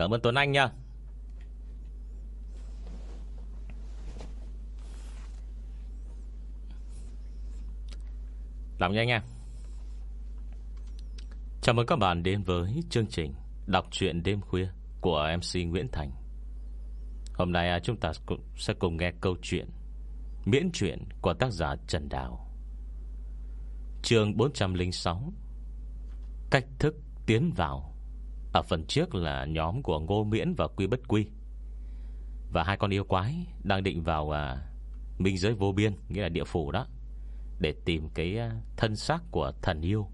Cảm ơn Tuấn Anh nha. Làm nhanh nha. Chào mừng các bạn đến với chương trình Đọc truyện đêm khuya Của MC Nguyễn Thành. Hôm nay à, chúng ta sẽ cùng nghe câu chuyện Miễn truyện của tác giả Trần Đào. Chương 406 Cách thức tiến vào. Ở phần trước là nhóm của Ngô Miễn và Quy Bất Quy. Và hai con yêu quái Đang định vào à, Minh giới vô biên Nghĩa là địa phủ đó Để tìm cái à, thân xác của thần yêu.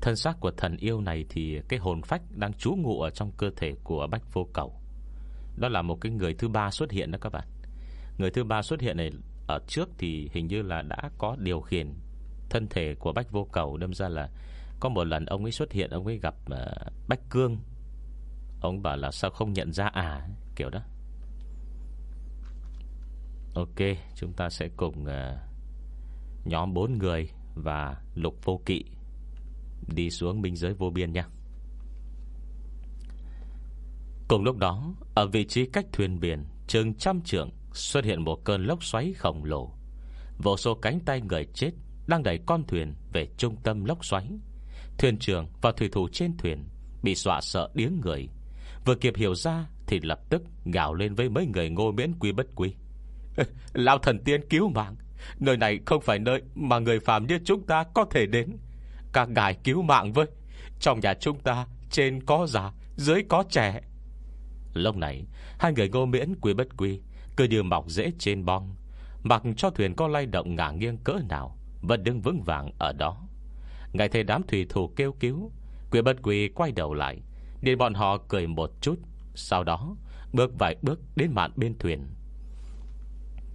Thân xác của thần yêu này Thì cái hồn phách đang trú ngụ Ở trong cơ thể của Bách Vô Cầu. Đó là một cái người thứ ba xuất hiện đó các bạn. Người thứ ba xuất hiện này Ở trước thì hình như là đã có điều khiển Thân thể của Bách Vô Cầu Đâm ra là có một lần ông ấy xuất hiện Ông ấy gặp uh, Bách Cương. Ông bảo là sao không nhận ra? À Kiểu đó. Ok Chúng ta sẽ cùng uh, Nhóm bốn người Và lục vô kỵ Đi xuống minh giới vô biên nha. Cùng lúc đó Ở vị trí cách thuyền biển Chừng trăm trưởng Xuất hiện một cơn lốc xoáy khổng lồ. Vô số cánh tay người chết Đang đẩy con thuyền về trung tâm lốc xoáy. Thuyền trưởng và thủy thủ trên thuyền Bị dọa sợ điếng người. Vừa kịp hiểu ra Thì lập tức gào lên với mấy người ngô miễn quy bất quy. Lão thần tiên cứu mạng, Nơi này không phải nơi Mà người phàm như chúng ta có thể đến. Các ngài cứu mạng với, Trong nhà chúng ta Trên có già, Dưới có trẻ. Lúc này, Hai người ngô miễn quy bất quy cứ như mọc dễ trên bong, Mặc cho thuyền có lay động ngả nghiêng cỡ nào, Vẫn đứng vững vàng ở đó. Ngài thấy đám thủy thủ kêu cứu, Quỷ bất quỷ quay đầu lại Điện bọn họ cười một chút. Sau đó, bước vài bước đến mạn bên thuyền.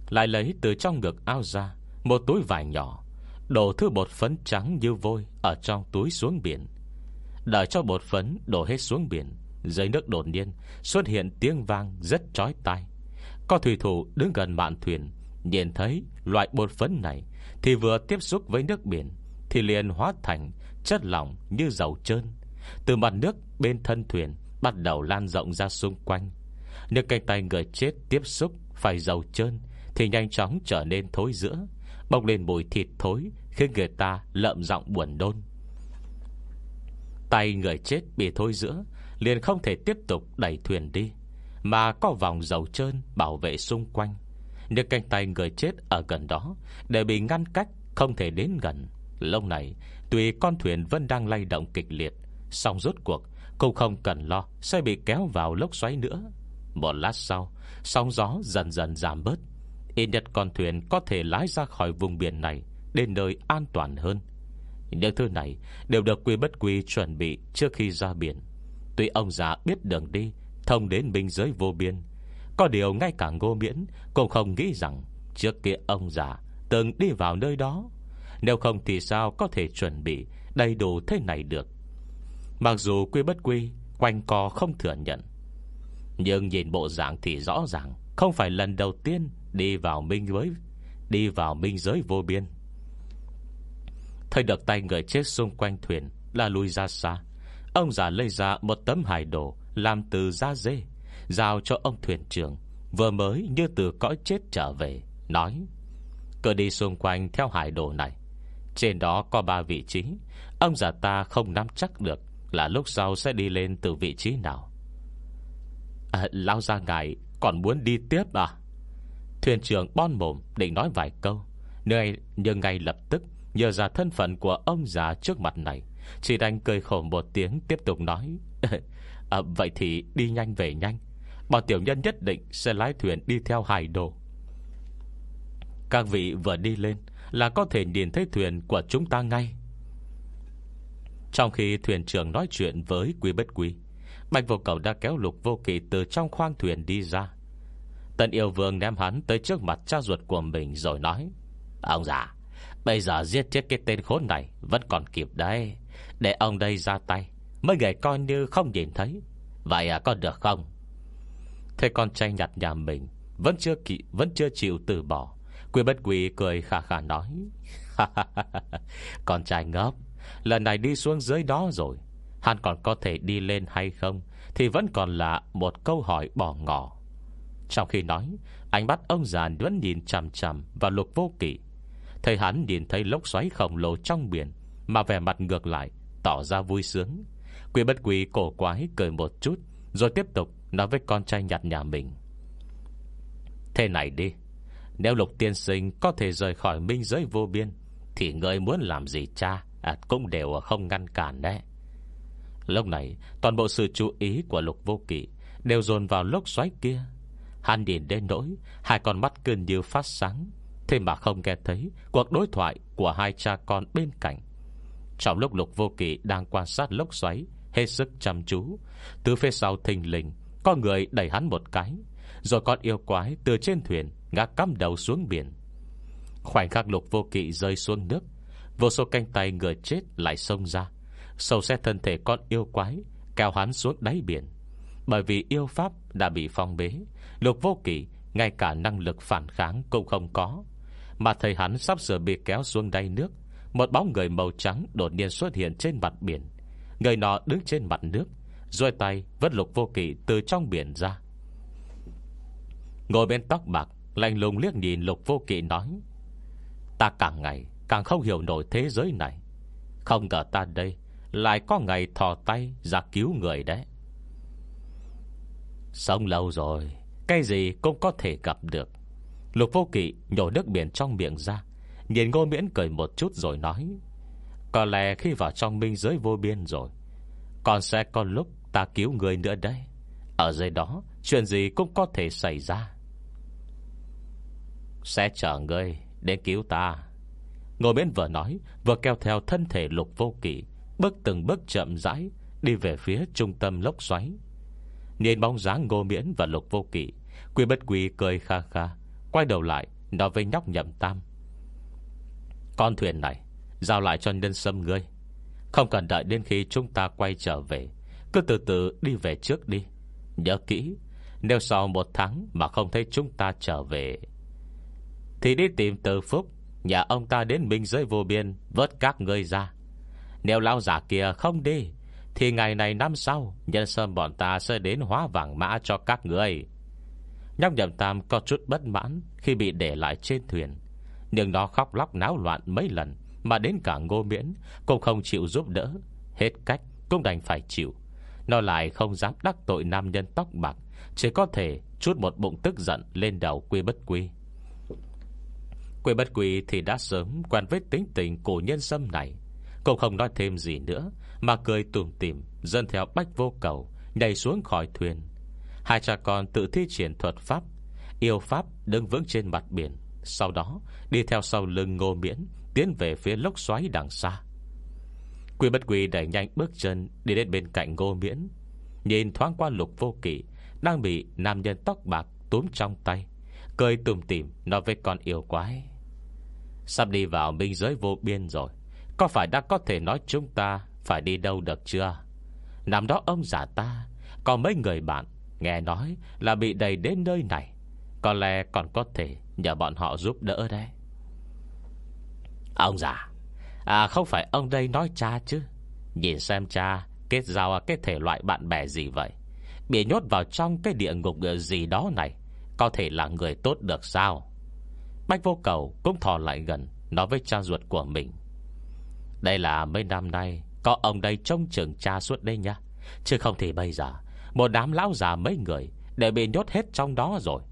Lại lấy từ trong ngực ao ra Một túi vải nhỏ, Đổ thứ bột phấn trắng như vôi Ở trong túi xuống biển. Đợi cho bột phấn đổ hết xuống biển, Dưới nước đột nhiên Xuất hiện tiếng vang rất chói tai. Có thủy thủ đứng gần mạn thuyền, Nhìn thấy loại bột phấn này Thì vừa tiếp xúc với nước biển thì liền hóa thành chất lỏng như dầu trơn. Từ mặt nước bên thân thuyền Bắt đầu lan rộng ra xung quanh. Nếu cánh tay người chết tiếp xúc Phải dầu trơn Thì nhanh chóng trở nên thối giữa, Bốc lên mùi thịt thối Khiến người ta lợm giọng buồn đôn Tay người chết bị thối giữa Liền không thể tiếp tục đẩy thuyền đi, mà có vòng dầu trơn bảo vệ xung quanh. Nhưng cánh tay người chết ở gần đó Để bị ngăn cách Không thể đến gần Lâu này, Tuy con thuyền vẫn đang lay động kịch liệt Xong rốt cuộc Cũng không cần lo Sẽ bị kéo vào lốc xoáy nữa. Một lát sau, Sóng gió dần dần giảm bớt. Ít nhất con thuyền có thể lái ra khỏi vùng biển này Đến nơi an toàn hơn. Những thứ này Đều được quy bất quy chuẩn bị Trước khi ra biển. Tuy ông già biết đường đi, Thông đến biên giới vô biên, Có điều ngay cả ngô miễn Cũng không nghĩ rằng Trước kia ông già từng đi vào nơi đó nếu không thì sao có thể chuẩn bị Đầy đủ thế này được? Mặc dù quy bất quy, Quanh co không thừa nhận. Nhưng nhìn bộ dạng thì rõ ràng Không phải lần đầu tiên Đi vào minh giới, Đi vào minh giới vô biên. Thấy được tay người chết xung quanh thuyền Là lui ra xa, Ông già lấy ra một tấm hải đồ làm từ da dê, Giao cho ông thuyền trưởng, Vừa mới như từ cõi chết trở về, Nói, Cứ đi xung quanh theo hải đồ này trên đó có ba vị trí. Ông già ta không nắm chắc được Là lúc sau sẽ đi lên từ vị trí nào. À, Lao ra ngài Còn muốn đi tiếp à? Thuyền trưởng bon mồm định nói vài câu. Nơi nhưng ngay lập tức Nhờ ra thân phận của ông già trước mặt này Chỉ đành cười khổ một tiếng Tiếp tục nói. À, Vậy thì đi nhanh về nhanh. Bảo tiểu nhân nhất định sẽ lái thuyền đi theo hải đồ Các vị vừa đi lên là có thể nhìn thấy thuyền của chúng ta ngay. Trong khi thuyền trưởng nói chuyện với quý bất quý Bạch vô cầu đã kéo lục vô kỳ Từ trong khoang thuyền đi ra. Tần yêu vương ném hắn tới trước mặt cha ruột của mình Rồi nói Ông già Bây giờ giết chết cái tên khốn này Vẫn còn kịp đấy. Để ông đây ra tay Mấy người coi như không nhìn thấy. Vậy à có được không? Thế con trai nhặt nhà mình Vẫn chưa kỵ, vẫn chưa chịu từ bỏ. Quy bất quỷ cười khà khà nói. Con trai ngốc, Lần này đi xuống dưới đó rồi. Hắn còn có thể đi lên hay không Thì vẫn còn là một câu hỏi bỏ ngỏ. Trong khi nói, Ánh mắt ông già vẫn nhìn chằm chằm Vào lục vô kỷ. Thầy hắn nhìn thấy lốc xoáy khổng lồ trong biển, Mà vẻ mặt ngược lại, Tỏ ra vui sướng. Quỷ bất quỷ cổ quái cười một chút, Rồi tiếp tục nói với con trai nhặt nhà mình. Thế này đi nếu lục tiên sinh có thể rời khỏi minh giới vô biên Thì người muốn làm gì cha? À, Cũng đều không ngăn cản đấy. Lúc này Toàn bộ sự chú ý của lục vô kỵ Đều dồn vào lốc xoáy kia. Hắn nhìn đến nỗi Hai con mắt cơn như phát sáng Thế mà không nghe thấy Cuộc đối thoại của hai cha con bên cạnh. Trong lúc lục vô kỵ đang quan sát lốc xoáy Hết sức chăm chú Từ phía sau thình lình Có người đẩy hắn một cái. Rồi con yêu quái từ trên thuyền Ngã cắm đầu xuống biển. Khoảnh khắc lục vô kỵ rơi xuống nước, Vô số canh tay người chết lại xông ra. Sâu xét thân thể con yêu quái, Kéo hắn xuống đáy biển. Bởi vì yêu pháp đã bị phong bế, Lục vô kỵ Ngay cả năng lực phản kháng cũng không có. Mà thầy hắn sắp sửa bị kéo xuống đáy nước, Một bóng người màu trắng đột nhiên xuất hiện trên mặt biển. Người nọ đứng trên mặt nước Rồi tay vất lục vô kỵ từ trong biển ra. Ngồi bên tóc bạc, Lạnh lùng liếc nhìn lục vô kỵ nói, Ta càng ngày càng không hiểu nổi thế giới này. Không ngờ ta đây Lại có ngày thò tay ra cứu người đấy. Sống lâu rồi, Cái gì cũng có thể gặp được. Lục vô kỵ nhổ nước biển trong miệng ra, Nhìn ngô miễn cười một chút rồi nói, Có lẽ khi vào trong minh giới vô biên rồi, Còn sẽ có lúc ta cứu người nữa đây Ở dưới đó, Chuyện gì cũng có thể xảy ra. Sẽ chở ngươi Đến cứu ta. Ngồi bên vừa nói, Vừa kéo theo thân thể lục vô kỷ Bước từng bước chậm rãi Đi về phía trung tâm lốc xoáy. Nhìn bóng dáng ngô miễn và lục vô kỷ Quy bất quy cười kha kha, Quay đầu lại Nói với nhóc nhậm tam. Con thuyền này, Giao lại cho nhân sâm ngươi. Không cần đợi đến khi chúng ta quay trở về, Cứ từ từ đi về trước đi. Nhớ kỹ, Nếu sau một tháng mà không thấy chúng ta trở về thì đi tìm từ phúc Nhà ông ta đến minh giới vô biên, Vớt các ngươi ra. Nếu lão giả kia không đi, Thì ngày này năm sau, Nhân sâm bọn ta sẽ đến hóa vàng mã cho các người Nhóc nhầm tam có chút bất mãn Khi bị để lại trên thuyền. Nhưng nó khóc lóc náo loạn mấy lần, Mà đến cả ngô miễn Cũng không chịu giúp đỡ. Hết cách cũng đành phải chịu. Nó lại không dám đắc tội nam nhân tóc bạc, Chỉ có thể chút một bụng tức giận Lên đầu quy bất quy. Quy bất quy thì đã sớm Quen với tính tình cổ nhân sâm này. Cũng không nói thêm gì nữa, Mà cười tùm tìm Dân theo bách vô cầu, Nhảy xuống khỏi thuyền. Hai cha con tự thi triển thuật pháp, Yêu pháp đứng vững trên mặt biển, Sau đó đi theo sau lưng ngô miễn, Tiến về phía lốc xoáy đằng xa. Quy bất quy đẩy nhanh bước chân Đi đến bên cạnh ngô miễn, Nhìn thoáng qua lục vô kỵ Đang bị nam nhân tóc bạc túm trong tay. Cười tùm tìm, Nói với con yêu quái. Sắp đi vào minh giới vô biên rồi, Có phải đã có thể nói chúng ta Phải đi đâu được chưa? Nằm đó ông giả ta, Có mấy người bạn, Nghe nói là bị đầy đến nơi này, Có lẽ còn có thể Nhờ bọn họ giúp đỡ đấy. Ông già À không phải ông đây nói cha chứ? Nhìn xem cha, Kết giao cái thể loại bạn bè gì vậy? Bị nhốt vào trong cái địa ngục gì đó này có thể là người tốt được sao? Bách vô cầu cũng thò lại gần Nói với cha ruột của mình. Đây là mấy năm nay Có ông đây trông chừng cha suốt đây nhá, Chứ không thì bây giờ một đám lão già mấy người Để bị nhốt hết trong đó rồi.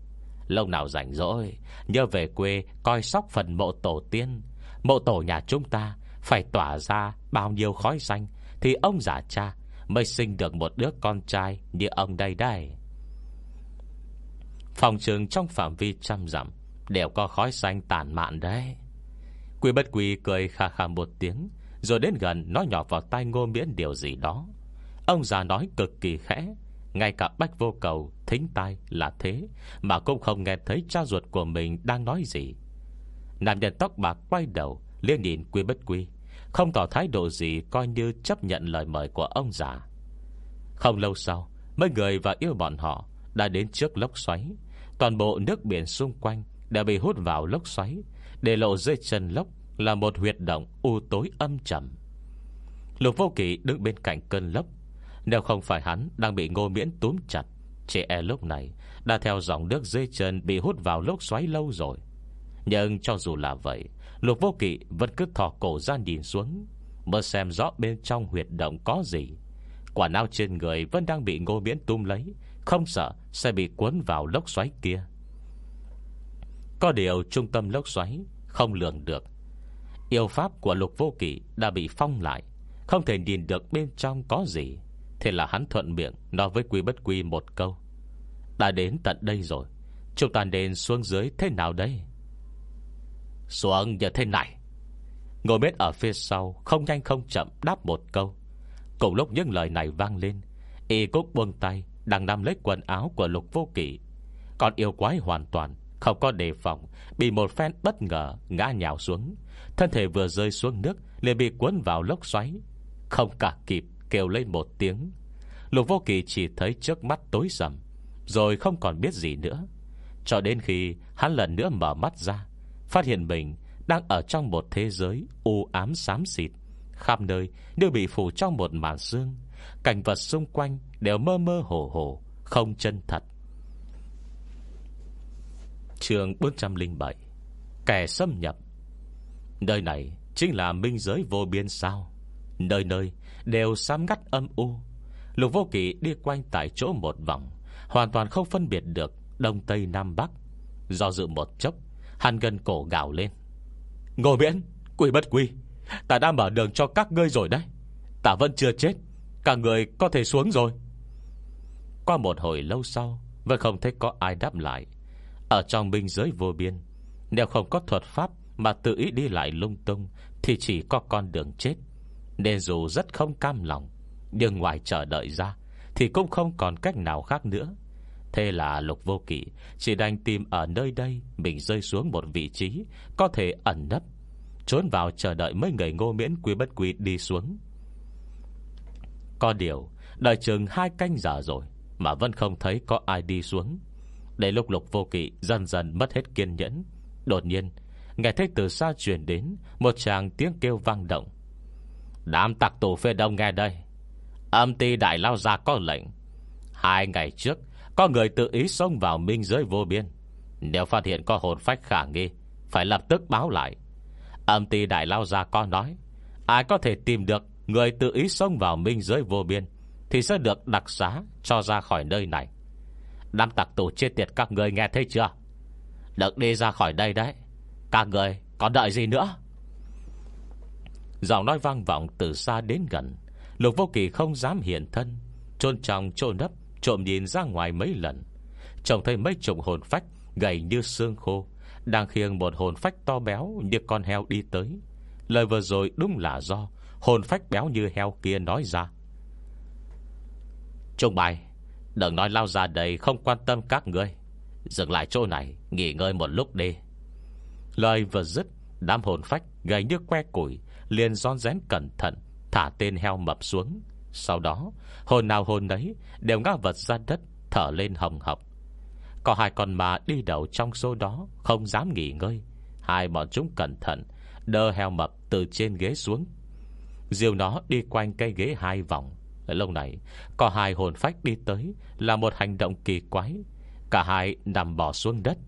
Lâu nào rảnh rỗi Nhớ về quê coi sóc phần mộ tổ tiên. Mộ tổ nhà chúng ta Phải tỏa ra bao nhiêu khói xanh Thì ông giả cha Mới sinh được một đứa con trai Như ông đây đây. Phòng trường trong phạm vi trăm dặm Đều có khói xanh tàn mạn đấy. Quy bất quy cười khà khà một tiếng, Rồi đến gần nói nhỏ vào tai ngô miễn điều gì đó. Ông già nói cực kỳ khẽ, ngay cả bách vô cầu, Thính tai là thế, Mà cũng không nghe thấy cha ruột của mình đang nói gì. Nam nhân tóc bạc quay đầu Liên nhìn quy bất quy Không tỏ thái độ gì Coi như chấp nhận lời mời của ông già. Không lâu sau, Mấy người và yêu bọn họ Đã đến trước lốc xoáy. Toàn bộ nước biển xung quanh Đã bị hút vào lốc xoáy, Để lộ dưới chân lốc Là một huyệt động u tối âm trầm. Lục vô kỵ đứng bên cạnh cơn lốc. Nếu không phải hắn đang bị ngô miễn túm chặt Chị e lúc này Đã theo dòng nước dưới chân Bị hút vào lốc xoáy lâu rồi. Nhưng cho dù là vậy, Lục vô kỵ vẫn cứ thò cổ ra nhìn xuống Mơ xem rõ bên trong huyệt động có gì. Quả nào trên người Vẫn đang bị ngô miễn túm lấy không sợ sẽ bị cuốn vào lốc xoáy kia. Có điều trung tâm lốc xoáy Không lường được. Yêu pháp của lục vô kỷ đã bị phong lại, Không thể nhìn được bên trong có gì. Thế là hắn thuận miệng Nói với quy bất quy một câu, Đã đến tận đây rồi, Chúng ta nên xuống dưới thế nào đây? Xuống như thế này. Ngồi mết ở phía sau Không nhanh không chậm đáp một câu. Cùng lúc những lời này vang lên, Y cúc buông tay đang nắm lấy quần áo của lục vô kỷ Còn yêu quái hoàn toàn, Không có đề phòng, Bị một phen bất ngờ ngã nhào xuống. Thân thể vừa rơi xuống nước, liền bị cuốn vào lốc xoáy. Không cả kịp, kêu lên một tiếng. Lục vô kỳ chỉ thấy trước mắt tối sầm, Rồi không còn biết gì nữa. Cho đến khi hắn lần nữa mở mắt ra, Phát hiện mình Đang ở trong một thế giới u ám xám xịt, Khắp nơi đều bị phủ trong một màn xương Cảnh vật xung quanh Đều mơ mơ hồ hồ, Không chân thật. Trường 407 Kẻ xâm nhập. Nơi này chính là minh giới vô biên sao? Nơi nơi đều xám ngắt âm u. Lục vô kỳ đi quanh tại chỗ một vòng, Hoàn toàn không phân biệt được Đông Tây Nam Bắc. Do dự một chốc Hắn gần cổ gào lên. Ngồi miễn, Quỷ bất quy, Ta đã mở đường cho các ngươi rồi đấy. Ta vẫn chưa chết. Cả người có thể xuống rồi. Qua một hồi lâu sau, Vẫn không thấy có ai đáp lại. Ở trong binh giới vô biên, Nếu không có thuật pháp Mà tự ý đi lại lung tung, Thì chỉ có con đường chết. Nên dù rất không cam lòng, Nhưng ngoài chờ đợi ra, Thì cũng không còn cách nào khác nữa. Thế là lục vô kỵ Chỉ đành tìm ở nơi đây Mình rơi xuống một vị trí Có thể ẩn nấp, Trốn vào chờ đợi mấy người ngô miễn quý bất quý đi xuống. Có điều, Đợi chừng hai canh giờ rồi Mà vẫn không thấy có ai đi xuống. Để lúc lục vô kỵ dần dần mất hết kiên nhẫn, Đột nhiên, Nghe thấy từ xa truyền đến Một chàng tiếng kêu vang động. Đám tặc tù phê đông nghe đây. Âm ty đại lao ra có lệnh. Hai ngày trước, Có người tự ý xông vào minh giới vô biên. Nếu phát hiện có hồn phách khả nghi, Phải lập tức báo lại. Âm ty đại lao ra có nói, Ai có thể tìm được Người tự ý xông vào minh giới vô biên Thì sẽ được đặc xá cho ra khỏi nơi này. Đám tặc tù chết tiệt các người nghe thấy chưa? Được đi ra khỏi đây đấy. Các người còn đợi gì nữa? Giọng nói vang vọng từ xa đến gần. Lục vô kỳ không dám hiện thân Trôn trong trôn nấp, Trộm nhìn ra ngoài mấy lần. Trông thấy mấy chục hồn phách Gầy như xương khô, Đang khiêng một hồn phách to béo Như con heo đi tới. Lời vừa rồi đúng là do Hồn phách béo như heo kia nói ra. Trung bài, Đừng nói lao ra đây không quan tâm các ngươi. Dừng lại chỗ này, Nghỉ ngơi một lúc đi. Lời vừa dứt, Đám hồn phách gầy như que củi, liền giòn rén cẩn thận, Thả tên heo mập xuống. Sau đó, hồn nào hồn đấy Đều ngã vật ra đất, Thở lên hồng hộc. Có hai con mà đi đầu trong số đó, Không dám nghỉ ngơi. Hai bọn chúng cẩn thận Đơ heo mập từ trên ghế xuống. Diều nó đi quanh cây ghế hai vòng. Lâu này, Có hai hồn phách đi tới, Là một hành động kỳ quái. Cả hai nằm bỏ xuống đất.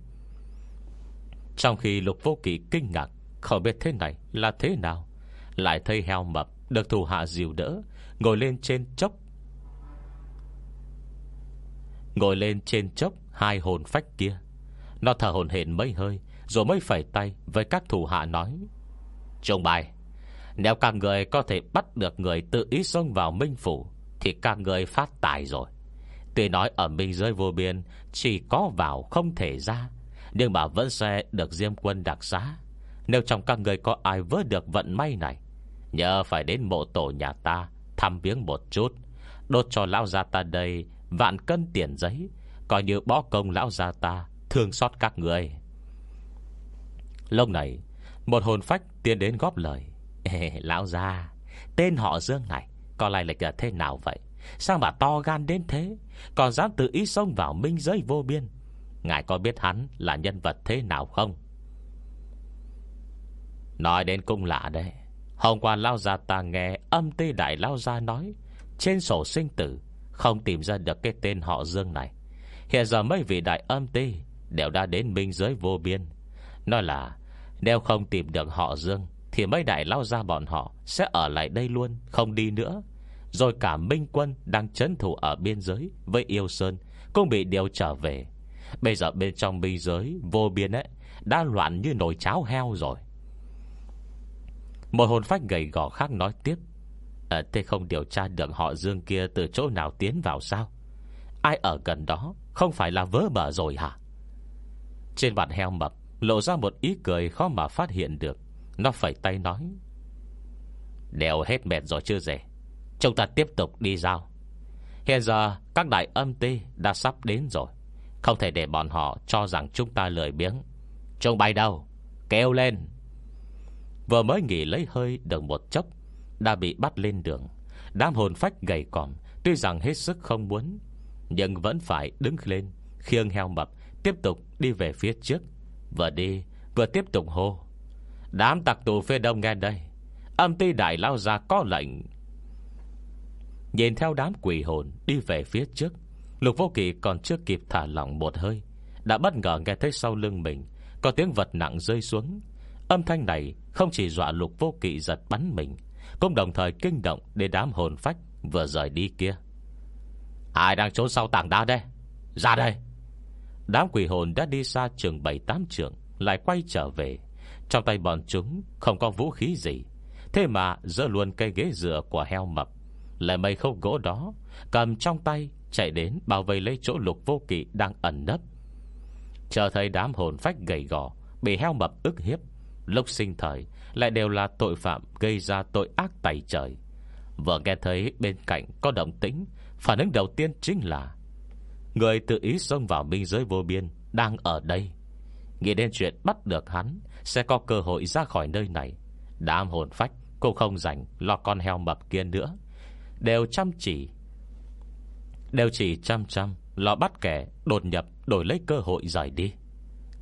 Trong khi lục vô kỳ kinh ngạc, Không biết thế này là thế nào, lại thấy heo mập Được thủ hạ dìu đỡ, Ngồi lên trên chốc. Ngồi lên trên chốc, Hai hồn phách kia. Nó thở hồn hển mấy hơi, Rồi mới phẩy tay với các thủ hạ nói, trông bài. Nếu các người có thể bắt được người tự ý xông vào minh phủ, Thì các người phát tài rồi. Tuy nói ở minh giới vô biên, Chỉ có vào không thể ra, Nhưng mà vẫn sẽ được diêm quân đặc giá. Nếu trong các người có ai vớ được vận may này, Nhờ phải đến mộ tổ nhà ta Thăm viếng một chút. Đốt cho lão gia ta đây Vạn cân tiền giấy, Coi như bó công lão gia ta Thương xót các người. Lúc này, Một hồn phách tiến đến góp lời. Ê, Lão gia Tên họ Dương này Có lại lịch là thế nào vậy? Sao mà to gan đến thế? Còn dám tự ý xông vào minh giới vô biên? Ngài có biết hắn là nhân vật thế nào không? Nói đến cũng lạ đấy. Hôm qua Lao Gia ta nghe âm tê đại Lao Gia nói Trên sổ sinh tử Không tìm ra được cái tên họ Dương này. Hiện giờ mấy vị đại âm tê Đều đã đến minh giới vô biên. Nói là Nếu không tìm được họ Dương thì mấy đại Lao Gia bọn họ Sẽ ở lại đây luôn Không đi nữa. Rồi cả Minh Quân đang chấn thủ ở biên giới Với Yêu Sơn Cũng bị điều trở về. Bây giờ bên trong biên giới vô biên ấy Đã loạn như nồi cháo heo rồi. Một hồn phách gầy gò khác nói tiếp à, Thế không điều tra được họ Dương kia Từ chỗ nào tiến vào sao? Ai ở gần đó Không phải là vớ bờ rồi hả? Trên bàn heo mập Lộ ra một ý cười khó mà phát hiện được. Nó phải tay nói. Đều hết mệt rồi chưa rể? Chúng ta tiếp tục đi giao. Hiện giờ, các đại âm tê Đã sắp đến rồi. Không thể để bọn họ cho rằng chúng ta lười biếng. Chúng bay đâu? Kêu lên. Vừa mới nghỉ lấy hơi được một chốc, Đã bị bắt lên đường. Đám hồn phách gầy còm, Tuy rằng hết sức không muốn, Nhưng vẫn phải đứng lên, Khiêng heo mập, Tiếp tục đi về phía trước. Vừa đi, vừa tiếp tục hô. Đám tặc tù phía đông nghe đây. Âm ty đại lao ra có lệnh. Nhìn theo đám quỷ hồn Đi về phía trước, Lục vô kỳ còn chưa kịp thả lỏng một hơi, Đã bất ngờ nghe thấy sau lưng mình Có tiếng vật nặng rơi xuống. Âm thanh này không chỉ dọa lục vô kỵ giật bắn mình, Cũng đồng thời kinh động Để đám hồn phách vừa rời đi kia. Ai đang trốn sau tảng đá đây? Ra đây! Đám quỷ hồn đã đi xa trường 7-8 trường Lại quay trở về. Trong tay bọn chúng không có vũ khí gì. Thế mà dỡ luôn cây ghế dựa của heo mập. Lại mây khâu gỗ đó Cầm trong tay chạy đến Bảo vệ lấy chỗ lục vô kỵ đang ẩn nấp. Chờ thấy đám hồn phách gầy gò, Bị heo mập ức hiếp, Lúc sinh thời Lại đều là tội phạm gây ra tội ác tày trời. Vừa nghe thấy bên cạnh có động tĩnh, Phản ứng đầu tiên chính là Người tự ý xông vào biên giới vô biên Đang ở đây. Nghĩ đến chuyện bắt được hắn sẽ có cơ hội ra khỏi nơi này. Đám hồn phách, Cô không rảnh lo con heo mập kia nữa. Đều chăm chỉ, Đều chỉ chăm chăm Lo bắt kẻ đột nhập Đổi lấy cơ hội rời đi.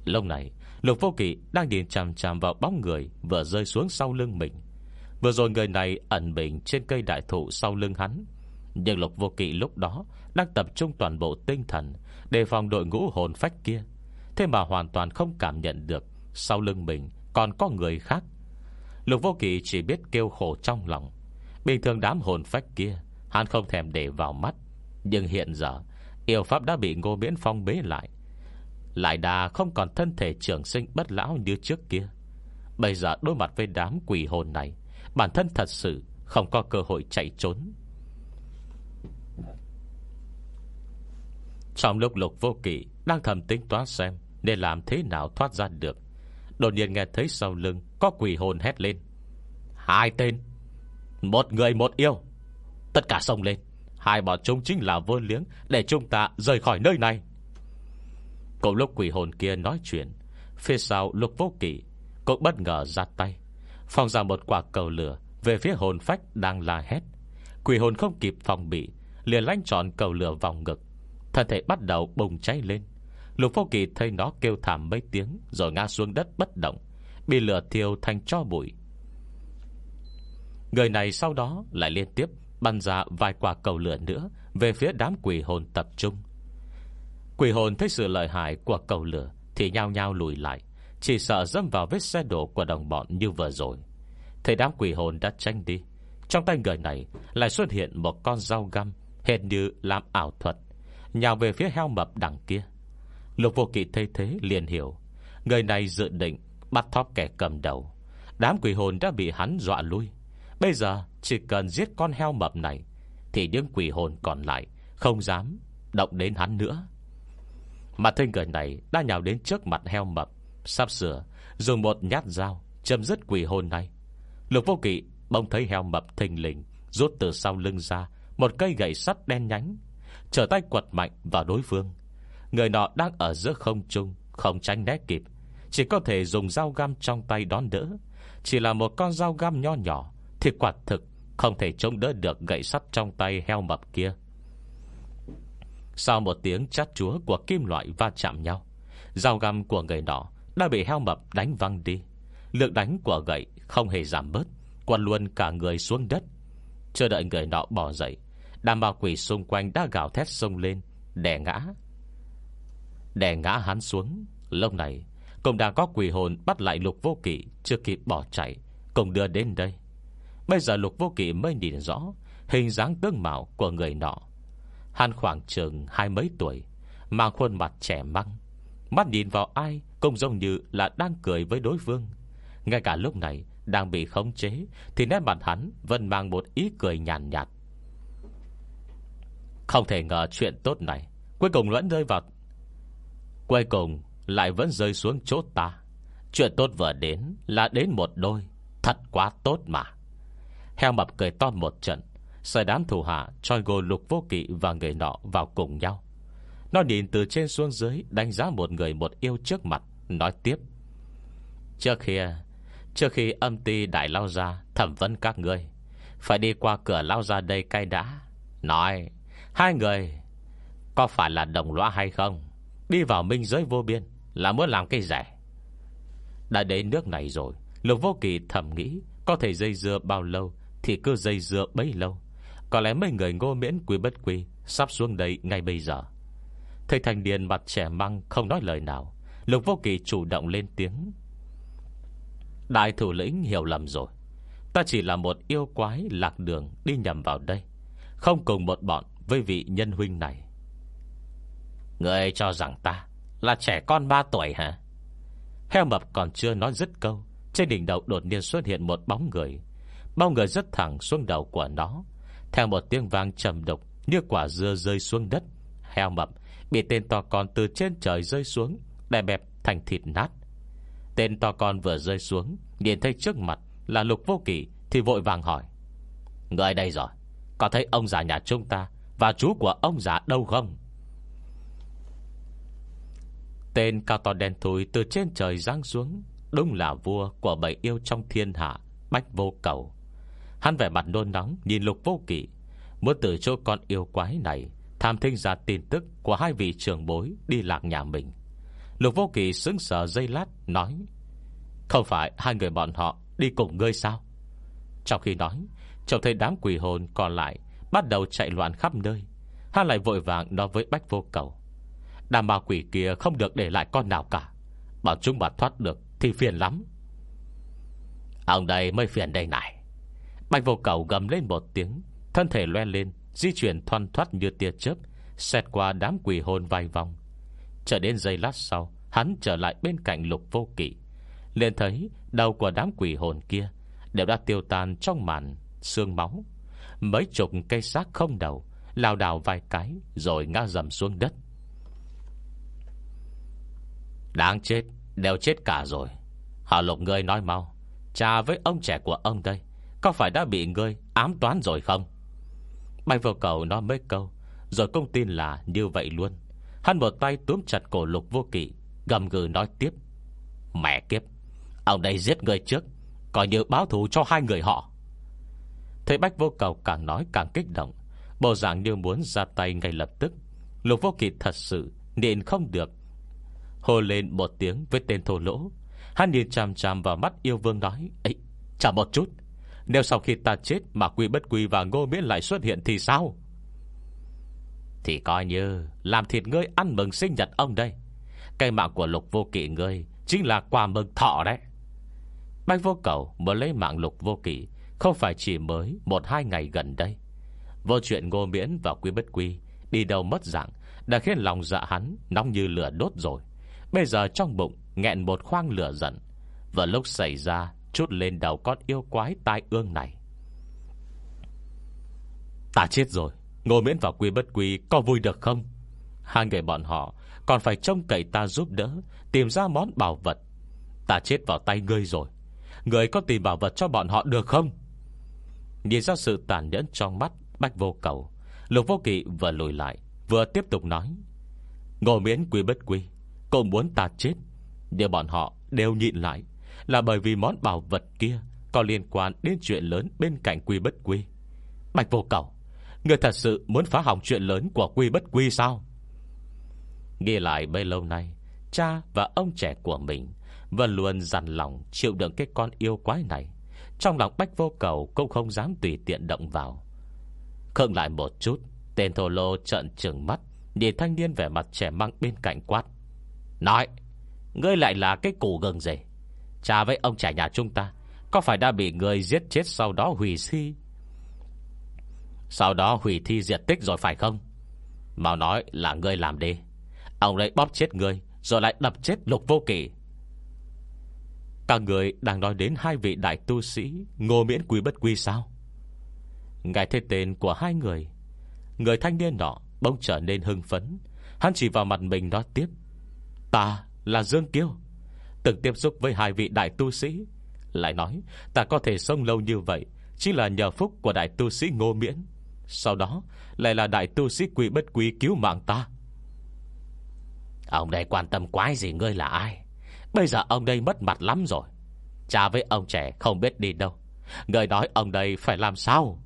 Lúc này, Lục vô kỵ đang nhìn chằm chằm vào bóng người Vừa rơi xuống sau lưng mình. Vừa rồi người này ẩn mình trên cây đại thụ sau lưng hắn. Nhưng lục vô kỵ lúc đó Đang tập trung toàn bộ tinh thần Đề phòng đội ngũ hồn phách kia. Thế mà hoàn toàn không cảm nhận được sau lưng mình, còn có người khác. Lục vô kỳ chỉ biết kêu khổ trong lòng. Bình thường đám hồn phách kia, Hắn không thèm để vào mắt. Nhưng hiện giờ, Yêu pháp đã bị ngô miễn phong bế lại. Lại đà không còn thân thể trưởng sinh bất lão như trước kia. Bây giờ đối mặt với đám quỷ hồn này, Bản thân thật sự Không có cơ hội chạy trốn. Trong lúc lục vô kỳ Đang thầm tính toán xem Nên làm thế nào thoát ra được Đột nhiên nghe thấy sau lưng Có quỷ hồn hét lên. Hai tên. Một người một yêu. Tất cả xông lên. Hai bọn chúng chính là vô liếng Để chúng ta rời khỏi nơi này. Cùng lúc quỷ hồn kia nói chuyện, Phía sau lục vô kỷ Cũng bất ngờ ra tay Phòng ra một quả cầu lửa Về phía hồn phách đang la hét. Quỷ hồn không kịp phòng bị, Liền lánh tròn cầu lửa vòng ngực, Thân thể bắt đầu bùng cháy lên. Lục vô kỳ thấy nó kêu thảm mấy tiếng, Rồi ngã xuống đất bất động, Bị lửa thiêu thành cho bụi. Người này sau đó lại liên tiếp Bắn ra vài quả cầu lửa nữa Về phía đám quỷ hồn tập trung. Quỷ hồn thấy sự lợi hại của cầu lửa Thì nhao nhao lùi lại, Chỉ sợ dâm vào vết xe đổ của đồng bọn như vừa rồi. Thấy đám quỷ hồn đã tranh đi, Trong tay người này Lại xuất hiện một con dao găm, Hệt như làm ảo thuật, Nhào về phía heo mập đằng kia. Lục vô kỵ thấy thế liền hiểu. Người này dự định bắt thóp kẻ cầm đầu. Đám quỷ hồn đã bị hắn dọa lui. Bây giờ chỉ cần giết con heo mập này, Thì những quỷ hồn còn lại Không dám động đến hắn nữa. Mà thân người này Đã nhào đến trước mặt heo mập, Sắp sửa dùng một nhát dao Châm dứt quỷ hồn này. Lục vô kỵ bông thấy heo mập thình lình Rút từ sau lưng ra Một cây gậy sắt đen nhánh, Trở tay quật mạnh vào đối phương. Người nọ đang ở giữa không trung, Không tránh né kịp. Chỉ có thể dùng dao găm trong tay đón đỡ. Chỉ là một con dao găm nho nhỏ, Thì quả thực Không thể chống đỡ được gậy sắt trong tay heo mập kia. Sau một tiếng chát chúa Của kim loại va chạm nhau, Dao găm của người nọ Đã bị heo mập đánh văng đi. Lượng đánh của gậy không hề giảm bớt Quần luôn cả người xuống đất. Chưa đợi người nọ bỏ dậy Đàm bà quỷ xung quanh đã gào thét sông lên, Đè ngã. Đè ngã hắn xuống. Lúc này Cũng đang có quỷ hồn bắt lại lục vô kỵ Chưa kịp bỏ chạy. Cùng đưa đến đây. Bây giờ lục vô kỵ mới nhìn rõ Hình dáng tương mạo của người nọ. Hắn khoảng chừng hai mấy tuổi Mang khuôn mặt trẻ măng. Mắt nhìn vào ai Cũng giống như là đang cười với đối phương. Ngay cả lúc này Đang bị khống chế Thì nét mặt hắn vẫn mang một ý cười nhàn nhạt, nhạt. Không thể ngờ chuyện tốt này Cuối cùng vẫn rơi vào Cuối cùng lại vẫn rơi xuống chỗ ta. Chuyện tốt vừa đến Là đến một đôi. Thật quá tốt mà. Heo mập cười to một trận. Sai đám thủ hạ Choi gồ lục vô kỵ và người nọ vào cùng nhau. Nó nhìn từ trên xuống dưới, Đánh giá một người một yêu trước mặt, Nói tiếp. Trước khi Trước khi âm ty đại lao ra, Thẩm vấn các ngươi, Phải đi qua cửa lao ra đây cay đã. Nói, Hai người, Có phải là đồng lõa hay không? Đi vào minh giới vô biên, Là muốn làm cái rẻ. Đã đến nước này rồi, Lục vô kỳ thầm nghĩ, Có thể dây dưa bao lâu Thì cứ dây dưa bấy lâu. Có lẽ mấy người ngô miễn quý bất quý Sắp xuống đây ngay bây giờ. Thầy thành điền mặt trẻ măng không nói lời nào. Lục vô kỳ chủ động lên tiếng. Đại thủ lĩnh hiểu lầm rồi. Ta chỉ là một yêu quái lạc đường Đi nhầm vào đây. Không cùng một bọn với vị nhân huynh này. Người cho rằng ta Là trẻ con 3 tuổi hả? Heo mập còn chưa nói dứt câu, Trên đỉnh đầu đột nhiên xuất hiện một bóng người. Bóng người rất thẳng xuống đầu của nó, Theo một tiếng vang trầm độc Như quả dưa rơi xuống đất. Heo mập bị tên to con từ trên trời rơi xuống Đè bẹp thành thịt nát. Tên to con vừa rơi xuống, Nhìn thấy trước mặt là lục vô kỷ Thì vội vàng hỏi Người đây rồi, Có thấy ông già nhà chúng ta Và chú của ông già đâu không? Tên cao to đen thùi từ trên trời giáng xuống, Đúng là vua của bảy yêu trong thiên hạ, Bách vô cầu. Hắn vẻ mặt nôn nóng, nhìn lục vô kỷ Muốn từ chỗ con yêu quái này, Tham thinh ra tin tức Của hai vị trưởng bối đi lạc nhà mình. Lục vô kỳ sững sờ dây lát, Nói, Không phải hai người bọn họ đi cùng ngươi sao? Trong khi nói, Trông thấy đám quỷ hồn còn lại Bắt đầu chạy loạn khắp nơi, Hắn lại vội vàng nói với Bách vô cầu Đàm ma quỷ kia không được để lại con nào cả. Bảo chúng mà thoát được Thì phiền lắm. Ông đây mới phiền đây này. Bạch vô cầu gầm lên một tiếng, Thân thể loe lên, Di chuyển thoăn thoát như tia chớp, Xẹt qua đám quỷ hồn vài vòng. Chờ đến giây lát sau, Hắn trở lại bên cạnh lục vô kỵ. Liền thấy đầu của đám quỷ hồn kia Đều đã tiêu tan trong màn Xương máu. Mấy chục cây xác không đầu Lào đảo vài cái, Rồi ngã dầm xuống đất. Đáng chết, Đều chết cả rồi. Hạ lục ngươi nói mau, Cha với ông trẻ của ông đây, Có phải đã bị ngươi ám toán rồi không? Bạch vô cầu nói mấy câu, Rồi công tin là như vậy luôn. Hắn một tay túm chặt cổ lục vô kỵ, Gầm gừ nói tiếp. Mẹ kiếp, Ông đây giết người trước, Coi như báo thù cho hai người họ. Thấy Bách vô cầu càng nói càng kích động, Bộ dạng như muốn ra tay ngay lập tức, Lục vô kỵ thật sự Nên không được Hồ lên một tiếng với tên thô lỗ. Hắn nhìn chằm chằm vào mắt yêu vương nói ấy chả một chút. Nếu sau khi ta chết mà quy bất quy và ngô miễn lại xuất hiện thì sao? Thì coi như Làm thịt ngươi ăn mừng sinh nhật ông đây. Cây mạng của lục vô kỵ ngươi Chính là quà mừng thọ đấy. Bách vô cầu muốn lấy mạng lục vô kỵ, Không phải chỉ mới Một hai ngày gần đây. Vô chuyện ngô miễn và quy bất quy Đi đâu mất dạng Đã khiến lòng dạ hắn nóng như lửa đốt rồi. Bây giờ trong bụng nghẹn một khoang lửa giận, Và lúc xảy ra, Chút lên đầu con yêu quái tai ương này. Ta chết rồi, Ngô miễn vào quy bất quy có vui được không? Hai người bọn họ Còn phải trông cậy ta giúp đỡ, Tìm ra món bảo vật. Ta chết vào tay ngươi rồi, Người có tìm bảo vật cho bọn họ được không? Nhìn ra sự tàn nhẫn trong mắt Bách vô cầu, Lục vô kỵ vừa lùi lại, Vừa tiếp tục nói, Ngô miễn, quy bất quy Cô muốn ta chết. Nhưng bọn họ đều nhịn lại, Là bởi vì món bảo vật kia Có liên quan đến chuyện lớn bên cạnh quy bất quy. Bạch vô cầu, Người thật sự muốn phá hỏng chuyện lớn của quy bất quy sao? Nghe lại bấy lâu nay, Cha và ông trẻ của mình Vẫn luôn dằn lòng chịu đựng cái con yêu quái này. Trong lòng Bách Vô Cầu Cũng không dám tùy tiện động vào. Khựng lại một chút, Tên thổ lô trợn trừng mắt, Nhìn thanh niên vẻ mặt trẻ măng bên cạnh quát. Nói, Ngươi lại là cái củ gừng gì? Cha với ông trẻ nhà chúng ta, Có phải đã bị người giết chết sau đó hủy thi Sau đó hủy thi diệt tích rồi phải không? Mau nói là ngươi làm đi. Ông lại bóp chết ngươi, Rồi lại đập chết lục vô kỷ Các người đang nói đến hai vị đại tu sĩ, Ngô miễn quý bất quy sao? Ngài thấy tên của hai người Người thanh niên nọ Bỗng trở nên hưng phấn. Hắn chỉ vào mặt mình nói tiếp. Ta là Dương Kiêu. Từng tiếp xúc với hai vị đại tu sĩ. Lại nói, ta có thể sống lâu như vậy Chỉ là nhờ phúc của đại tu sĩ Ngô Miễn. Sau đó, lại là đại tu sĩ quỷ bất quý cứu mạng ta. Ông đây quan tâm quái gì ngươi là ai? Bây giờ ông đây mất mặt lắm rồi. Cha với ông trẻ không biết đi đâu. Người nói ông đây phải làm sao?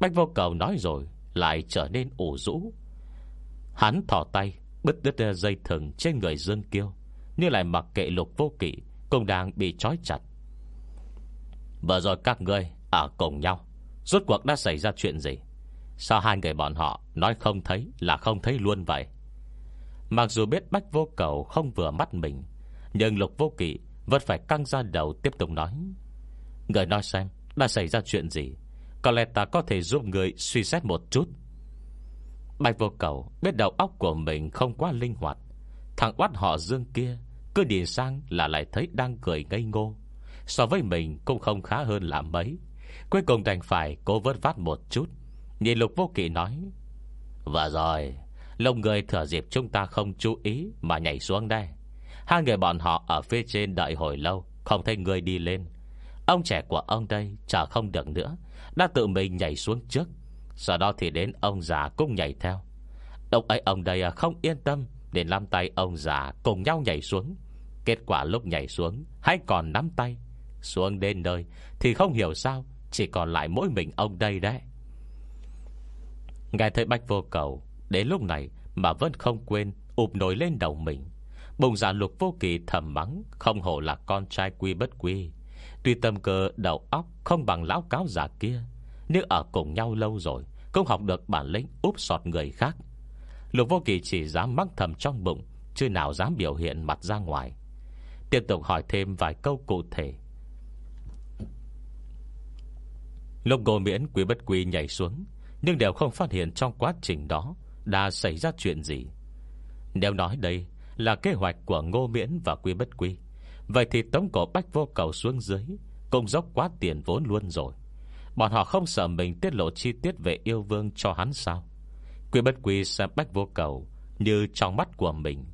Bách vô cầu nói rồi Lại trở nên ủ rũ. Hắn thỏ tay Bứt đứt ờ, dây thừng trên người Dương Kiêu. Như lại mặc kệ lục vô kỵ, Cũng đang bị trói chặt. Vừa rồi các ngươi Ở cùng nhau, Rốt cuộc đã xảy ra chuyện gì? Sao hai người bọn họ Nói không thấy là không thấy luôn vậy? Mặc dù biết Bách Vô Cầu không vừa mắt mình, Nhưng Lục Vô Kỵ Vẫn phải căng ra đầu tiếp tục nói. Người nói xem, Đã xảy ra chuyện gì? Có lẽ ta có thể giúp người suy xét một chút. Bạch vô cầu Biết đầu óc của mình không quá linh hoạt. Thằng oát họ dương kia Cứ nhìn sang là lại thấy đang cười ngây ngô. So với mình cũng không khá hơn là mấy. Cuối cùng đành phải cố vớt vát một chút. Nhìn lục vô kỵ nói Và rồi, Lông người thở dịp chúng ta không chú ý Mà nhảy xuống đây. Hai người bọn họ ở phía trên đợi hồi lâu, Không thấy người đi lên. Ông trẻ của ông đây chờ không được nữa, Đã tự mình nhảy xuống trước sau đó thì đến ông già cũng nhảy theo. Ông ấy ông đây à, không yên tâm Để nắm tay ông già cùng nhau nhảy xuống. Kết quả lúc nhảy xuống, Hay còn nắm tay. Xuống đến nơi Thì không hiểu sao, Chỉ còn lại mỗi mình ông đây đấy. Nghe thấy Bách vô cầu, Đến lúc này mà vẫn không quên, ụp nổi lên đầu mình. Bùng giả lục vô kỳ thầm mắng, Không hổ là con trai quy bất quy. Tuy tâm cơ, đầu óc Không bằng lão cáo giả kia nếu ở cùng nhau lâu rồi, Cũng học được bản lĩnh úp sọt người khác. Lục vô kỳ chỉ dám mắc thầm trong bụng, Chứ nào dám biểu hiện mặt ra ngoài. Tiếp tục hỏi thêm vài câu cụ thể. Lục ngô miễn quý bất quý nhảy xuống, Nhưng đều không phát hiện trong quá trình đó Đã xảy ra chuyện gì. Nếu nói đây là kế hoạch của ngô miễn và quý bất quý Vậy thì tống cổ bách vô cầu xuống dưới Cũng dốc quá tiền vốn luôn rồi. Bọn họ không sợ mình tiết lộ chi tiết về yêu vương cho hắn sao? Quy bất quy xem bách vô cầu, Như trong mắt của mình.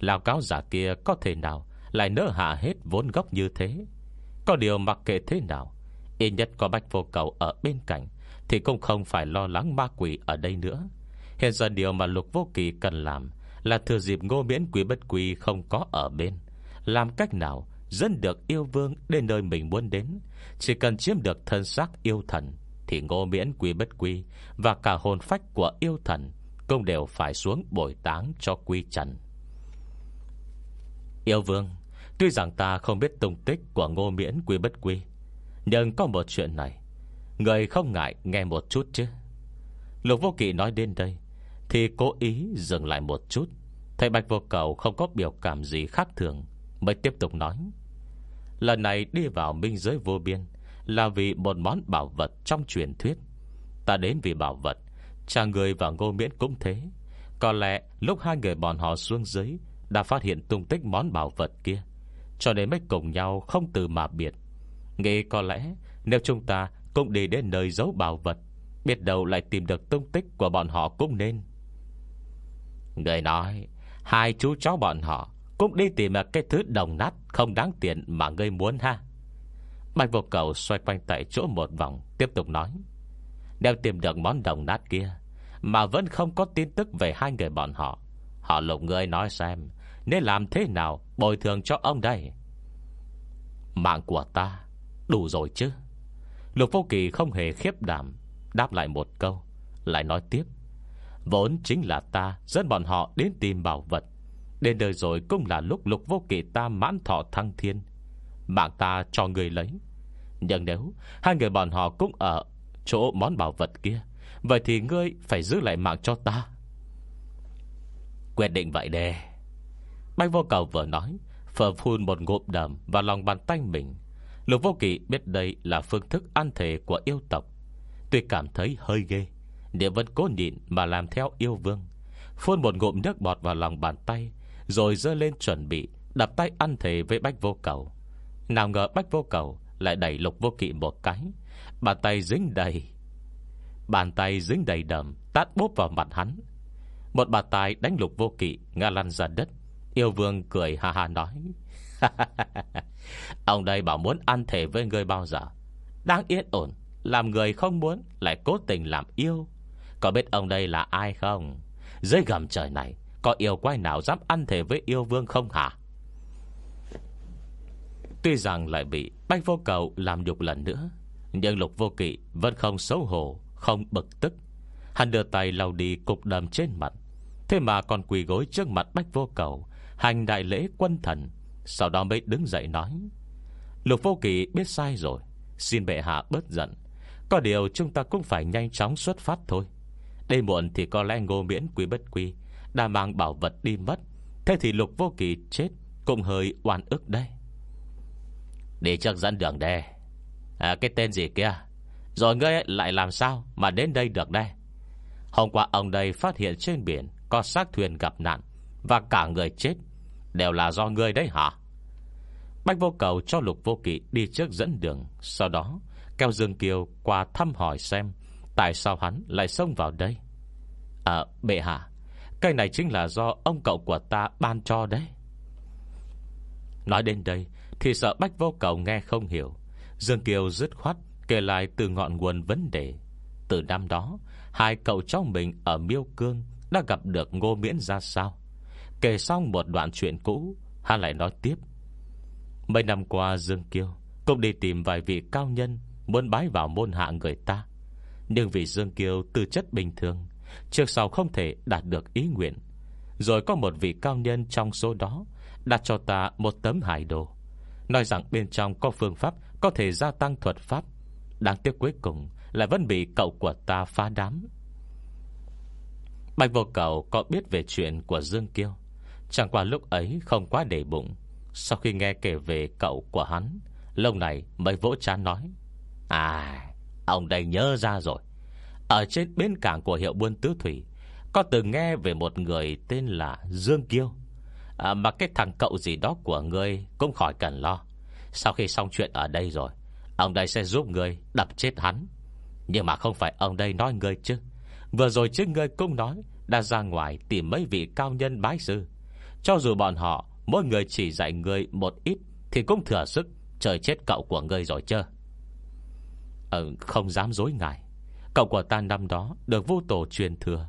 Lào cáo giả kia có thể nào Lại nỡ hạ hết vốn gốc như thế? Có điều mặc kệ thế nào, Ít nhất có bách vô cầu ở bên cạnh Thì cũng không phải lo lắng ma quỷ ở đây nữa. Hiện giờ điều mà lục vô kỳ cần làm Là thừa dịp ngô miễn quý bất quý không có ở bên, Làm cách nào Dẫn được yêu vương đến nơi mình muốn đến. Chỉ cần chiếm được thân xác yêu thần, Thì ngô miễn quy bất quy, Và cả hồn phách của yêu thần Cũng đều phải xuống bồi táng cho quy trần. Yêu vương, Tuy rằng ta không biết tung tích Của ngô miễn quy bất quy, Nhưng có một chuyện này, Người không ngại nghe một chút chứ. Lục vô kỵ nói đến đây, Thì cố ý dừng lại một chút. Thầy Bạch Vô Cầu không có biểu cảm gì khác thường, Mới tiếp tục nói. Lần này đi vào minh giới vô biên Là vì một món bảo vật trong truyền thuyết. Ta đến vì bảo vật, Cha người và ngô miễn cũng thế. Có lẽ lúc hai người bọn họ xuống dưới, Đã phát hiện tung tích món bảo vật kia, Cho nên mới cùng nhau không từ mà biệt. Nghĩ có lẽ, Nếu chúng ta cũng đi đến nơi giấu bảo vật, Biết đâu lại tìm được tung tích Của bọn họ cũng nên. Người nói, Hai chú cháu bọn họ cũng đi tìm cái thứ đồng nát Không đáng tiền mà ngươi muốn ha. Bạch vô cầu xoay quanh tại chỗ một vòng, Tiếp tục nói. Nếu tìm được món đồng nát kia, Mà vẫn không có tin tức về hai người bọn họ. Họ lục ngươi nói xem, Nên làm thế nào bồi thường cho ông đây? Mạng của ta, Đủ rồi chứ? Lục vô kỳ không hề khiếp đảm, Đáp lại một câu, Lại nói tiếp. Vốn chính là ta dẫn bọn họ đến tìm bảo vật Đến đời rồi cũng là lúc lục vô kỵ ta mãn thọ thăng thiên. Mạng ta cho người lấy. Nhưng nếu Hai người bọn họ cũng ở chỗ món bảo vật kia, Vậy thì ngươi phải giữ lại mạng cho ta. Quyết định vậy đề. Bách vô cầu vừa nói Phở phun một ngụm đầm vào lòng bàn tay mình. Lục vô kỵ biết đây là phương thức ăn thể của yêu tộc. Tuy cảm thấy hơi ghê, Nhưng vẫn cố nhịn mà làm theo yêu vương. Phun một ngụm nước bọt vào lòng bàn tay rồi dơ lên chuẩn bị Đập tay ăn thề với bách vô cầu. Nào ngờ bách vô cầu Lại đẩy lục vô kỵ một cái. Bàn tay dính đầy, Bàn tay dính đầy đầm Tát bốp vào mặt hắn. Một bàn tay đánh lục vô kỵ Ngã lăn ra đất. Yêu vương cười ha ha nói Ông đây bảo muốn ăn thể với người bao giờ? Đang yên ổn, Làm người không muốn Lại cố tình làm yêu. Có biết ông đây là ai không? Dưới gầm trời này có yêu quái nào dám ăn thể với yêu vương không hả? Tuy rằng lại bị Bách vô cầu làm nhục lần nữa, Nhưng lục vô kỵ Vẫn không xấu hổ, Không bực tức. Hắn đưa tay lau đi cục đầm trên mặt. Thế mà còn quỳ gối trước mặt Bách vô cầu, Hành đại lễ quân thần, Sau đó mới đứng dậy nói, Lục vô kỳ biết sai rồi, Xin bệ hạ bớt giận. Có điều chúng ta cũng phải nhanh chóng xuất phát thôi. Đêm muộn thì có lẽ ngô miễn quý bất quy đã mang bảo vật đi mất. Thế thì lục vô kỳ chết Cũng hơi oan ức đây Đi trước dẫn đường đây. À, Cái tên gì kia? Rồi ngươi lại làm sao mà đến đây được đây? Hôm qua ông đây phát hiện trên biển Có xác thuyền gặp nạn Và cả người chết. Đều là do ngươi đấy hả? Bách vô cầu cho lục vô kỵ đi trước dẫn đường Sau đó Kéo Dương Kiều qua thăm hỏi xem Tại sao hắn lại xông vào đây. À bệ hạ Cây này chính là do ông cậu của ta ban cho đấy. Nói đến đây, Thì sợ Bách vô cầu nghe không hiểu. Dương Kiều dứt khoát Kể lại từ ngọn nguồn vấn đề. Từ năm đó, Hai cậu cháu mình ở Miêu Cương Đã gặp được ngô miễn ra sao? Kể xong một đoạn chuyện cũ, Hắn lại nói tiếp. Mấy năm qua, Dương Kiêu Cũng đi tìm vài vị cao nhân Muốn bái vào môn hạ người ta. Nhưng vì Dương kiều tư chất bình thường Trước sau không thể đạt được ý nguyện. Rồi có một vị cao nhân trong số đó Đặt cho ta một tấm hải đồ. Nói rằng bên trong có phương pháp, Có thể gia tăng thuật pháp. Đáng tiếc cuối cùng Lại vẫn bị cậu của ta phá đám. Bạch vô cầu có biết về chuyện của Dương Kiêu. Chẳng qua lúc ấy không quá để bụng. Sau khi nghe kể về cậu của hắn, Lâu này mới vỗ chán nói À Ông đây nhớ ra rồi. Ở trên bến cảng của hiệu buôn tứ thủy Có từng nghe về một người tên là Dương Kiêu. À, Mà cái thằng cậu gì đó của ngươi Cũng khỏi cần lo. Sau khi xong chuyện ở đây rồi Ông đây sẽ giúp ngươi đập chết hắn. Nhưng mà không phải ông đây nói ngươi chứ. Vừa rồi chứ ngươi cũng nói Đã ra ngoài tìm mấy vị cao nhân bái sư. Cho dù bọn họ Mỗi người chỉ dạy người một ít Thì cũng thừa sức Trời chết cậu của ngươi rồi chưa ừ, không dám dối ngài. Cậu của ta năm đó Được vu tổ truyền thừa.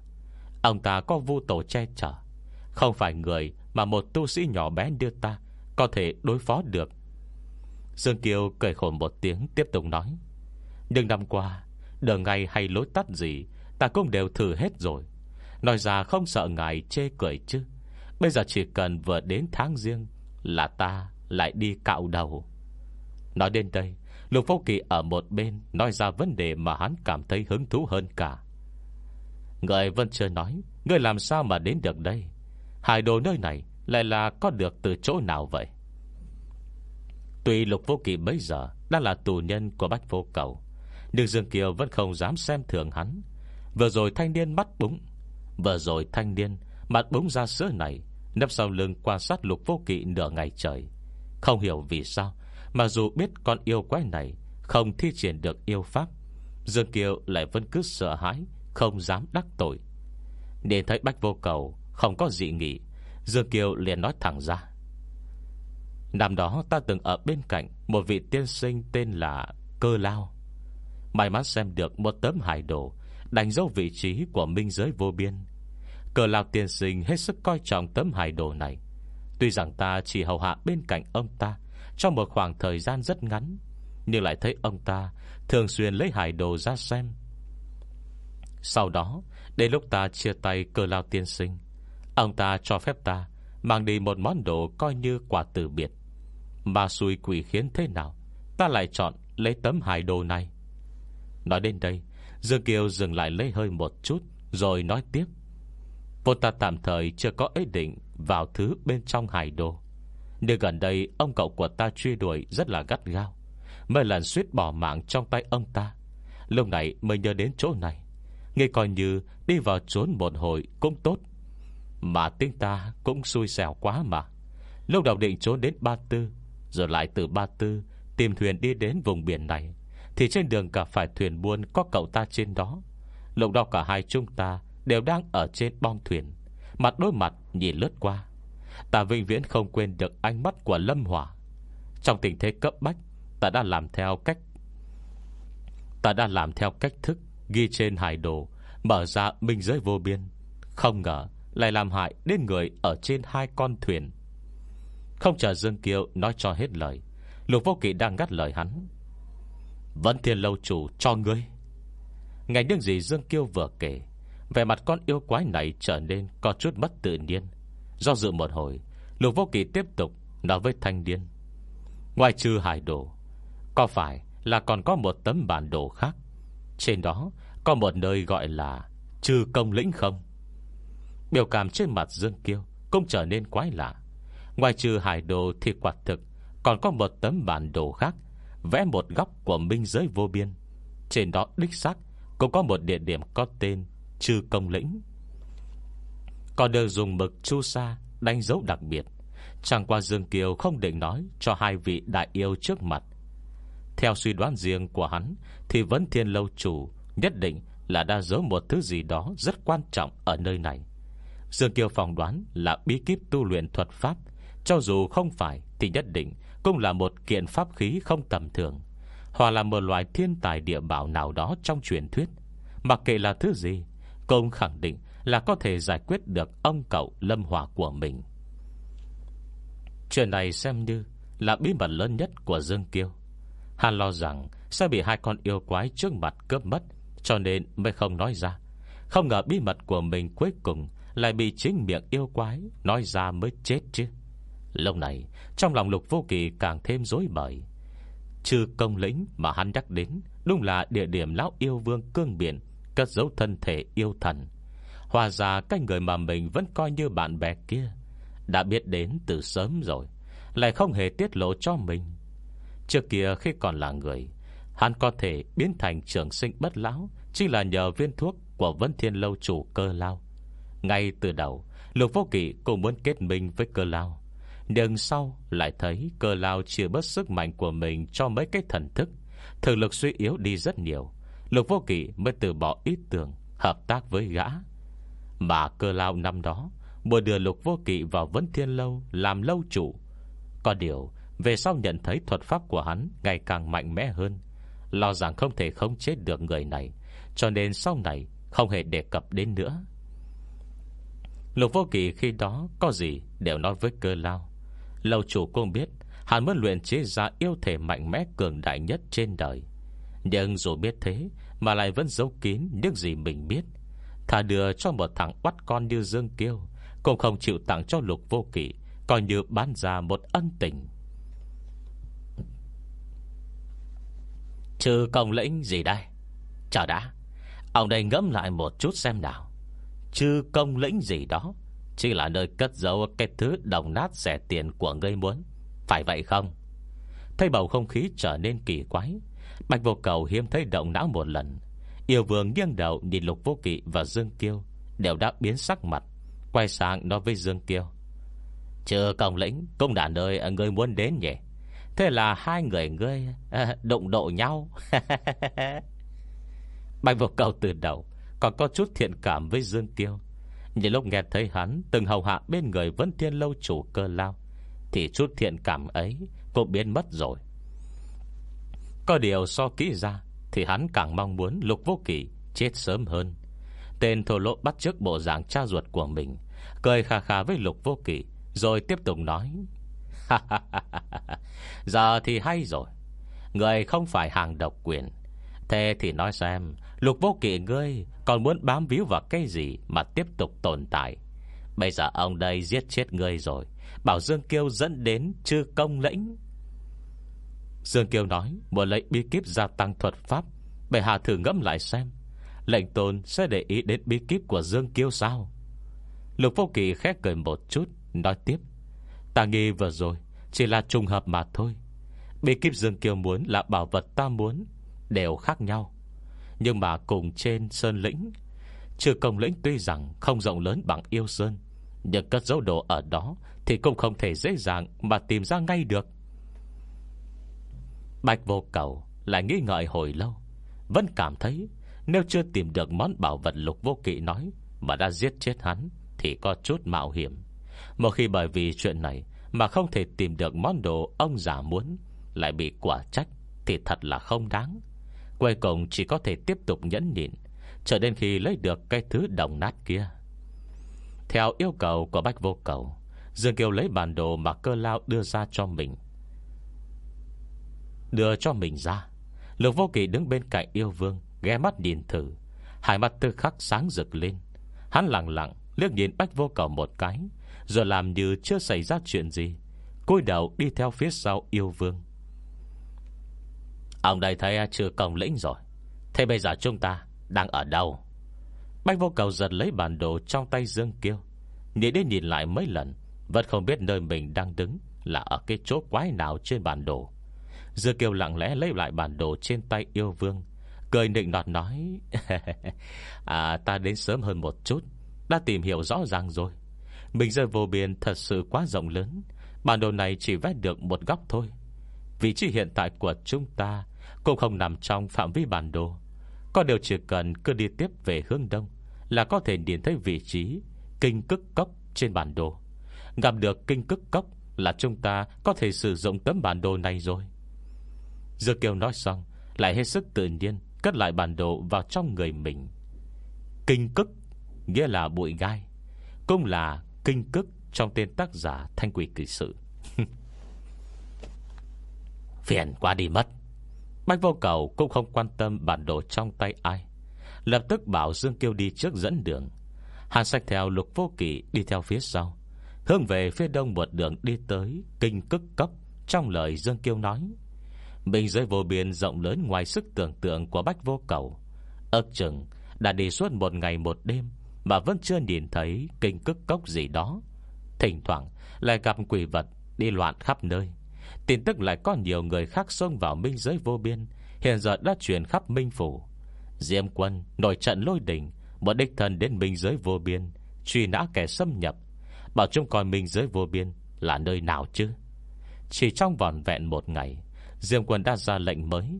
Ông ta có vu tổ che chở. Không phải người mà một tu sĩ nhỏ bé đưa ta Có thể đối phó được. Dương Kiều cười khổ một tiếng, Tiếp tục nói, Nhưng năm qua Đường ngày hay lối tắt gì, Ta cũng đều thử hết rồi. Nói ra không sợ ngài chê cười chứ. Bây giờ chỉ cần vừa đến tháng riêng Là ta lại đi cạo đầu. Nói đến đây Lục Phong Kỳ ở một bên Nói ra vấn đề mà hắn cảm thấy hứng thú hơn cả. Người vẫn chưa nói, Người làm sao mà đến được đây? Hải đồ nơi này Lại là có được từ chỗ nào vậy? Tuy Lục Vô Kỳ bây giờ đã là tù nhân của Bách Vô Cầu, Nhưng Dương Kiều vẫn không dám xem thường hắn. Vừa rồi thanh niên mắt búng, Vừa rồi thanh niên Mặt búng ra sữa này, Nấp sau lưng quan sát lục vô kỵ nửa ngày trời. Không hiểu vì sao mà dù biết con yêu quái này Không thi triển được yêu pháp, Dương Kiều lại vẫn cứ sợ hãi, Không dám đắc tội. Nên thấy Bách Vô Cầu Không có dị nghị, Dương Kiều liền nói thẳng ra. Năm đó ta từng ở bên cạnh Một vị tiên sinh tên là Cơ Lao. May mắn xem được một tấm hải đồ, Đánh dấu vị trí của minh giới vô biên. Cờ Lao tiên sinh hết sức coi trọng tấm hải đồ này. Tuy rằng ta chỉ hầu hạ bên cạnh ông ta trong một khoảng thời gian rất ngắn, Nhưng lại thấy ông ta Thường xuyên lấy hải đồ ra xem. Sau đó, Đến lúc ta chia tay cờ lao tiên sinh, Ông ta cho phép ta Mang đi một món đồ coi như quà từ biệt. Mà xui quỷ khiến thế nào, Ta lại chọn lấy tấm hài đồ này. Nói đến đây, Dương Kiều dừng lại lấy hơi một chút, Rồi nói tiếp. Vô ta tạm thời chưa có ý định Vào thứ bên trong hài đồ. Nhưng gần đây, ông cậu của ta truy đuổi Rất là gắt gao. Mấy lần suýt bỏ mạng trong tay ông ta. Lúc này mới nhớ đến chỗ này. Nghe coi như đi vào trốn một hồi Cũng tốt. Mà tiếng ta cũng xui xẻo quá mà. Lúc đầu định trốn đến Ba Tư, Rồi lại từ Ba Tư Tìm thuyền đi đến vùng biển này, Thì trên đường cả phải thuyền buôn Có cậu ta trên đó. Lúc đó cả hai chúng ta Đều đang ở trên bong thuyền, Mặt đối mặt nhìn lướt qua. Ta vĩnh viễn không quên được ánh mắt của Lâm Hỏa. Trong tình thế cấp bách, Ta đã làm theo cách, Ta đã làm theo cách thức Ghi trên hải đồ, Mở ra minh giới vô biên. Không ngờ lại làm hại đến người Ở trên hai con thuyền. Không chờ Dương Kiều nói cho hết lời, Lục vô kỵ đang ngắt lời hắn. Vẫn thiên lâu chủ cho ngươi. Ngày những gì Dương Kiêu vừa kể Về mặt con yêu quái này trở nên Có chút mất tự nhiên. Do dự một hồi, Lục vô kỳ tiếp tục nói với thanh điên. Ngoài trừ hải đồ, Có phải là còn có một tấm bản đồ khác? Trên đó Có một nơi gọi là Trừ công lĩnh không? Biểu cảm trên mặt Dương Kiêu Cũng trở nên quái lạ. Ngoài trừ hải đồ thì quả thực Còn có một tấm bản đồ khác, Vẽ một góc của minh giới vô biên. Trên đó đích xác Cũng có một địa điểm có tên Trừ công lĩnh. Còn được dùng mực chu sa Đánh dấu đặc biệt. Chẳng qua Dương Kiều không định nói Cho hai vị đại yêu trước mặt. Theo suy đoán riêng của hắn, Thì vẫn thiên lâu chủ Nhất định là đã giấu một thứ gì đó Rất quan trọng ở nơi này. Dương Kiều phỏng đoán là bí kíp tu luyện thuật pháp. Cho dù không phải Thì nhất định cũng là một kiện pháp khí không tầm thường, Hoặc là một loại thiên tài địa bảo nào đó Trong truyền thuyết. Mặc kệ là thứ gì Công khẳng định là có thể giải quyết được Ông cậu lâm hỏa của mình. Chuyện này xem như Là bí mật lớn nhất của Dương Kiêu. Hắn lo rằng Sẽ bị hai con yêu quái trước mặt cướp mất, Cho nên mới không nói ra. Không ngờ bí mật của mình cuối cùng Lại bị chính miệng yêu quái Nói ra mới chết chứ. Lâu này, trong lòng lục vô kỳ càng thêm dối bời. Trừ công lĩnh mà hắn nhắc đến, Đúng là địa điểm lão yêu vương cương biển Cất dấu thân thể yêu thần Hòa ra cái người mà mình vẫn coi như bạn bè kia Đã biết đến từ sớm rồi, Lại không hề tiết lộ cho mình. Trước kia khi còn là người, Hắn có thể biến thành trường sinh bất lão Chỉ là nhờ viên thuốc Của Vân Thiên Lâu chủ cơ lao. Ngay từ đầu, Lục Vô Kỵ cũng muốn kết minh với cơ lao, Nhưng sau lại thấy cơ lao chia bớt sức mạnh của mình Cho mấy cái thần thức, Thực lực suy yếu đi rất nhiều, Lục Vô Kỵ mới từ bỏ ý tưởng Hợp tác với gã. Mà cơ lao năm đó Mùa đưa Lục Vô Kỵ vào vấn Thiên Lâu Làm lâu chủ. Có điều, về sau nhận thấy thuật pháp của hắn Ngày càng mạnh mẽ hơn, Lo rằng không thể không chết được người này, Cho nên sau này không hề đề cập đến nữa. Lục vô kỳ khi đó Có gì đều nói với cơ lao Lâu chủ cũng biết, Hắn muốn luyện chế ra yêu thể mạnh mẽ cường đại nhất trên đời. Nhưng dù biết thế, Mà lại vẫn giấu kín những gì mình biết. Thà đưa cho một thằng bắt con như Dương Kiêu, Cũng không chịu tặng cho lục vô kỷ Coi như bán ra một ân tình. Trừ công lĩnh gì đây? Chờ đã. Ông đây ngẫm lại một chút xem nào. Trừ công lĩnh gì đó, Chỉ là nơi cất giấu cái thứ đồng nát rẻ tiền của ngươi muốn. Phải vậy không? Thấy bầu không khí trở nên kỳ quái, Bạch vô cầu hiếm thấy động não một lần Yêu vương nghiêng đầu nhìn Lục Vô Kỵ và Dương Kiêu Đều đã biến sắc mặt Quay sang nói với Dương Kiêu. "Chờ công lĩnh Cũng là nơi ngươi muốn đến nhỉ? Thế là hai người ngươi à, Đụng độ nhau. Bạch vô cầu từ đầu Còn có chút thiện cảm với Dương Kiêu. Nhưng lúc nghe thấy hắn Từng hầu hạ bên người vẫn thiên lâu chủ cơ lao Thì chút thiện cảm ấy Cũng biến mất rồi. Có điều so kỹ ra thì hắn càng mong muốn lục vô kỷ Chết sớm hơn. Tên thổ lộ bắt trước bộ dạng cha ruột của mình, Cười khà khà với lục vô kỷ Rồi tiếp tục nói Giờ thì hay rồi. Người không phải hàng độc quyền. Thế thì nói xem, Lục vô kỷ ngươi còn muốn bám víu vào cái gì Mà tiếp tục tồn tại? Bây giờ ông đây giết chết ngươi rồi, Bảo Dương Kiêu dẫn đến chư công lĩnh. Dương Kiều nói Muốn lấy bí kíp gia tăng thuật pháp. Bệ hạ thử ngẫm lại xem, Lệnh tôn sẽ để ý đến bí kíp của Dương Kiêu sao? Lục Phong kỳ khét cười một chút, Nói tiếp, Ta nghi vừa rồi Chỉ là trùng hợp mà thôi. Bí kíp Dương Kiêu muốn là bảo vật ta muốn, Đều khác nhau. Nhưng mà cùng trên Sơn Lĩnh, Trừ công lĩnh tuy rằng không rộng lớn bằng yêu Sơn, Nhưng cất dấu đồ ở đó Thì cũng không thể dễ dàng Mà tìm ra ngay được. Bạch vô cầu Lại nghĩ ngợi hồi lâu, Vẫn cảm thấy Nếu chưa tìm được món bảo vật lục vô kỵ nói Mà đã giết chết hắn Thì có chút mạo hiểm. Một khi bởi vì chuyện này Mà không thể tìm được món đồ ông già muốn, Lại bị quả trách Thì thật là không đáng. Cuối cùng chỉ có thể tiếp tục nhẫn nhịn, Chờ đến khi lấy được cái thứ đồng nát kia. Theo yêu cầu của Bách Vô Cầu, Dương Kiều lấy bản đồ mà cơ lao đưa ra cho mình. Đưa cho mình ra. Lục vô kỳ đứng bên cạnh yêu vương, Ghé mắt nhìn thử. Hai mắt tư khắc sáng rực lên. Hắn lặng lặng liếc nhìn bách vô cầu một cái, Rồi làm như chưa xảy ra chuyện gì, cúi đầu đi theo phía sau yêu vương. Ông đây thấy chưa công lĩnh rồi. Thế bây giờ chúng ta Đang ở đâu? Bách vô cầu giật lấy bản đồ trong tay Dương Kiêu. Nhìn đến nhìn lại mấy lần, Vẫn không biết nơi mình đang đứng Là ở cái chỗ quái nào trên bản đồ. Dư Kiều lặng lẽ lấy lại bản đồ trên tay yêu vương, Cười nịnh nọt nói À ta đến sớm hơn một chút, Đã tìm hiểu rõ ràng rồi. Mình rơi vô biên thật sự quá rộng lớn, Bản đồ này chỉ vét được một góc thôi. Vị trí hiện tại của chúng ta Cũng không nằm trong phạm vi bản đồ. Có điều chỉ cần cứ đi tiếp về hướng đông Là có thể nhìn thấy vị trí Kinh cức cốc trên bản đồ. Gặp được kinh cức cốc Là chúng ta có thể sử dụng tấm bản đồ này rồi. Dư Kiều nói xong, Lại hết sức tự nhiên, Cất lại bản đồ vào trong người mình. Kinh cức, Nghĩa là bụi gai, Cũng là kinh cức trong tên tác giả Thanh quỷ kỳ sự. Phiền quá đi mất. Bách vô cầu cũng không quan tâm bản đồ trong tay ai. Lập tức bảo Dương Kiêu đi trước dẫn đường. Hàn sạch theo lục vô kỵ đi theo phía sau, Hướng về phía đông một đường đi tới Kinh cức cốc. Trong lời Dương Kiêu nói Bình giới vô biên rộng lớn ngoài sức tưởng tượng của Bách Vô Cầu. Ước chừng đã đi suốt một ngày một đêm Mà vẫn chưa nhìn thấy kinh cức cốc gì đó. Thỉnh thoảng lại gặp quỷ vật đi loạn khắp nơi. Tin tức lại có nhiều người khác xông vào minh giới vô biên. Hiện giờ đã truyền khắp minh phủ. Diêm quân nổi trận lôi đỉnh Một đích thân đến minh giới vô biên, Truy nã kẻ xâm nhập. Bảo chúng coi minh giới vô biên Là nơi nào chứ? Chỉ trong vòn vẹn một ngày Diêm quân đã ra lệnh mới.